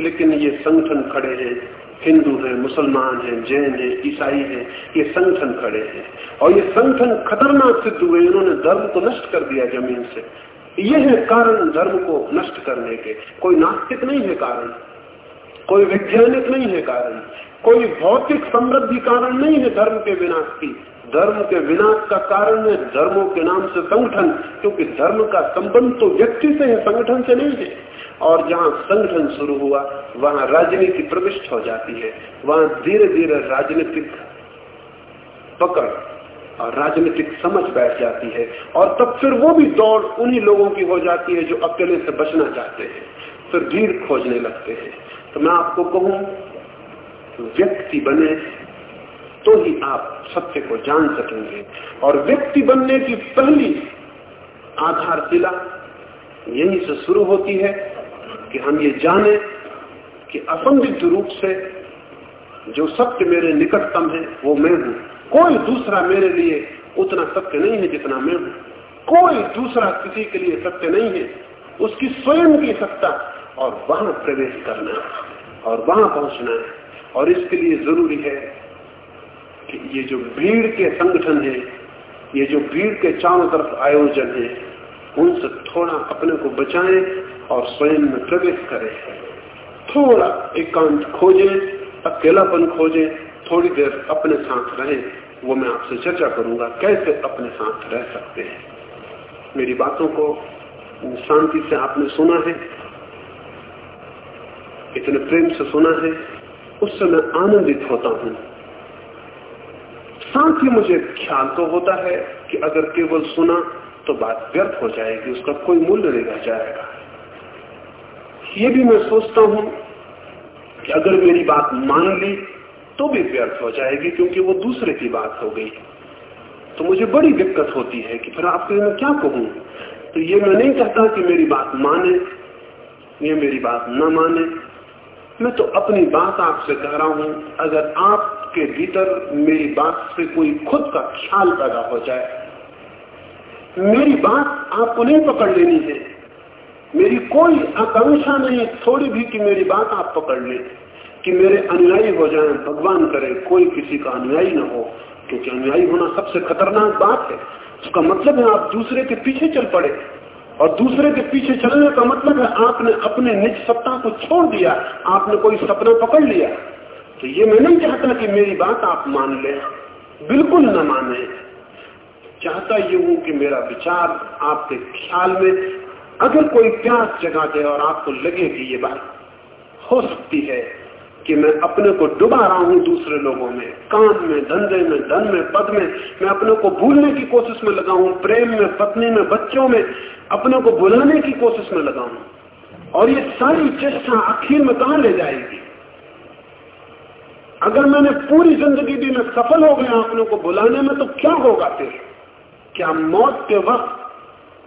लेकिन ये संगठन खड़े हैं, हिंदू हैं, मुसलमान हैं, जैन हैं, ईसाई हैं, ये संगठन खड़े हैं। और ये संगठन खतरनाक सिद्ध हुए, इन्होंने धर्म को नष्ट कर दिया ज़मीन से। ये है कारण धर्म को नष्ट करने के। कोई नास्तिक नहीं है कारण। कोई वैज्ञानिक नहीं है कारण। कोई भौतिक समृद्धि कारण नहीं है धर्म के विनाश की। धर्म के विनाश का कारण है धर्मों के नाम से संगठन, क्योंकि धर्म का संबंध तो व्यक्ति से है, संगठन से नहीं है। और जहाँ संगठन शुरू हुआ, वहाँ राजनीति प्रविष्ट हो जाती है। वहाँ धीरे धीरे राजनीतिक पकड़ और राजनीतिक समझ बैठ जाती है। और तब फिर वो भी दौड़ उन्हीं लोगों की हो जाती है जो अकेले से बचना चाहते हैं। फिर भीड़ खोजने लगते हैं। तो मैं आपको कहूँ, व्यक्ति बने तो ही आप सत्य को जान सकेंगे। और व्यक्ति बनने की पहली आधारशिला यहीं से शुरू होती है कि हम ये जाने कि असंदिग्ध रूप से जो सत्य मेरे निकटतम है, वो मैं हूँ। कोई दूसरा मेरे लिए उतना सत्य नहीं है जितना मैं हूँ। कोई दूसरा किसी के लिए सत्य नहीं है। उसकी स्वयं की सत्ता और वहाँ प्रवेश करना और वहाँ पहुँचना। और इसके लिए ज़रूरी है कि ये जो भीड़ के संगठन है, ये जो भीड़ के चारों तरफ़ आयोजन है, उनसे थोड़ा अपने को बचाएँ और स्वयं में प्रवेश करें। थोड़ा एकांत खोजें, अकेलापन खोजें, थोड़ी देर अपने साथ रहें, वो मैं आपसे चर्चा करूँगा, कैसे अपने साथ रह सकते हैं। मेरी बातों को शांति से आपने सुना है। इतने प्रेम से सुना है उससे मैं आनंदित होता हूँ। साथ ही मुझे ख्याल तो होता है कि अगर केवल सुना तो बात व्यर्थ हो जाएगी, उसका कोई मूल्य नहीं रह जाएगा। ये भी मैं सोचता हूँ कि अगर मेरी बात मान ली तो भी व्यर्थ हो जाएगी, क्योंकि वो दूसरे की बात हो गई। तो मुझे बड़ी दिक्कत होती है कि फिर आपके मैं क्या कहूँ? तो ये मैं नहीं कहता कि मेरी बात माने, ये मेरी बात न माने। मैं तो अपनी बात आपसे कह रहा हूँ, अगर आपके भीतर मेरी बात से कोई खुद का ख्याल पैदा हो जाए, मेरी बात आपको नहीं पकड़ लेनी है। मेरी कोई आकांक्षा नहीं थोड़ी भी कि मेरी बात आप पकड़ लें, कि मेरे अनुयायी हो जाए, भगवान करे, कोई किसी का अनुयायी ना हो, क्योंकि अनुयायी होना सबसे खतरनाक बात है। उसका मतलब है आप दूसरे के पीछे चल पड़े। और दूसरे के पीछे चलने का मतलब है आपने अपने निज सत्ता को छोड़ दिया, आपने कोई सपना पकड़ लिया। तो ये मैं नहीं चाहता कि मेरी बात आप मान ले, बिल्कुल न माने। चाहता ये हूँ कि मेरा विचार आपके ख्याल में अगर कोई प्यास जगा दे और आपको लगे कि ये बात हो सकती है कि मैं अपने को डुबा रहा हूँ दूसरे लोगों में। काम में, धंधे में, धन में, पद में। मैं अपने को भूलने की कोशिश में लगा हूँ, प्रेम में, पत्नी में, बच्चों में। अपने को भुलाने की कोशिश में लगा हूँ। और ये सारी चेष्टा आखिर में कहा ले जाएगी? अगर मैंने पूरी ज़िंदगी भी मैं सफल हो गया अपने को बुलाने में तो क्या होगा फिर? क्या मौत के वक्त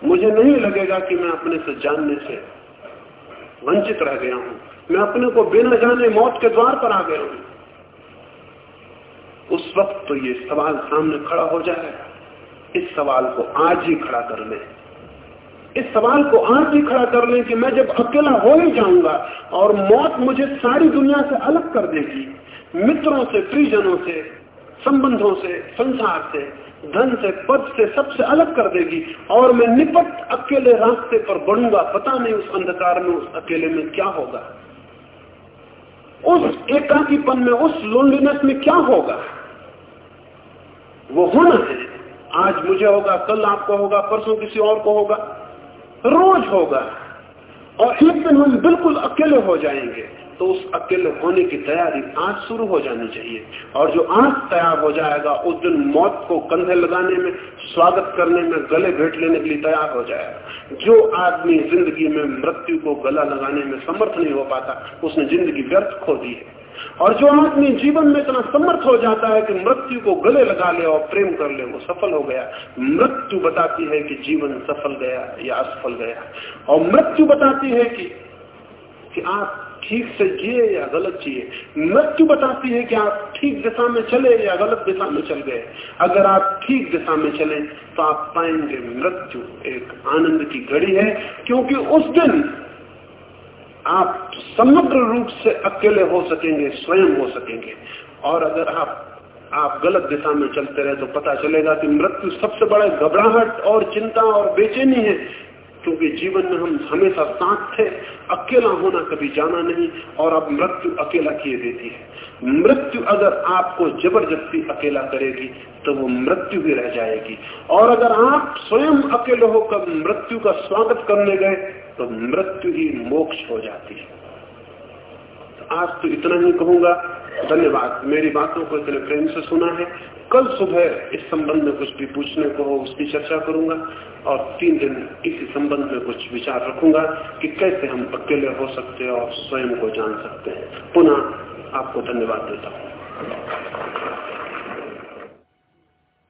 मुझे नहीं लगेगा कि मैं अपने से जानने से वंचित रह गया हूँ? मैं अपने को बिना जाने मौत के द्वार पर आ गया हूँ। उस वक्त तो ये सवाल सामने खड़ा हो जाएगा। इस सवाल को आज ही खड़ा कर ले। इस सवाल को आज ही खड़ा कर ले कि मैं जब अकेला हो ही जाऊँगा और मौत मुझे सारी दुनिया से अलग कर देगी, मित्रों से प्रिजनों से, संबंधों से, संसार से, धन से, पद से सबसे अलग कर देगी और मैं निपट अकेले रास्ते पर बढ़ूँगा। पता नहीं उस अंधकार में, उस अकेले में क्या होगा। उस एकाकीपन में, उस लोनलीनेस में क्या होगा? वो होना है। आज मुझे होगा, कल आपको होगा, परसों किसी और को होगा। रोज होगा। और एक दिन हम बिल्कुल अकेले हो जाएँगे। तो उस अकेले होने की तैयारी आज शुरू हो जानी चाहिए। और जो आज तैयार हो जाएगा, उस दिन मौत को कंधे लगाने में, स्वागत करने में, गले भेंट लेने के लिए तैयार हो जाएगा। जो आदमी ज़िंदगी में मृत्यु को गला लगाने में समर्थ नहीं हो पाता, उसने ज़िंदगी व्यर्थ खो दी है। और जो आदमी जीवन में इतना समर्थ हो जाता है कि मृत्यु को गले लगा ले और प्रेम कर ले, वो सफल हो गया। मृत्यु बताती है कि जीवन सफल गया या असफल गया। और मृत्यु बताती है कि कि आप ठीक से जिए या गलत जिए। मृत्यु बताती है कि आप ठीक दिशा में चले या गलत दिशा में चल गए। अगर आप ठीक दिशा में चले तो आप पाएँगे मृत्यु एक आनंद की घड़ी है, क्योंकि उस दिन आप समग्र रूप से अकेले हो सकेंगे, स्वयं हो सकेंगे। और अगर आप आप गलत दिशा में चलते रहे तो पता चलेगा कि मृत्यु सबसे बड़ा घबराहट और चिंता और बेचैनी है क्योंकि जीवन में हम हमेशा साथ थे, अकेला होना कभी जाना नहीं, और अब मृत्यु अकेला किए देती है। मृत्यु अगर आपको ज़बरदस्ती अकेला करेगी तो वो मृत्यु भी रह जाएगी। और अगर आप स्वयं अकेले होकर मृत्यु का स्वागत करने गए तो मृत्यु ही मोक्ष हो जाती है। तो आज तो इतना ही कहूँगा धन्यवाद। मेरी बातों को इतने प्रेम से सुना है। कल सुबह इस संबंध में कुछ भी पूछने को हो, उसकी चर्चा करूँगा और तीन दिन इसी संबंध में कुछ विचार रखूँगा कि कैसे हम अकेले हो सकते हैं और स्वयं को जान सकते हैं। पुनः आपको धन्यवाद देता हूँ।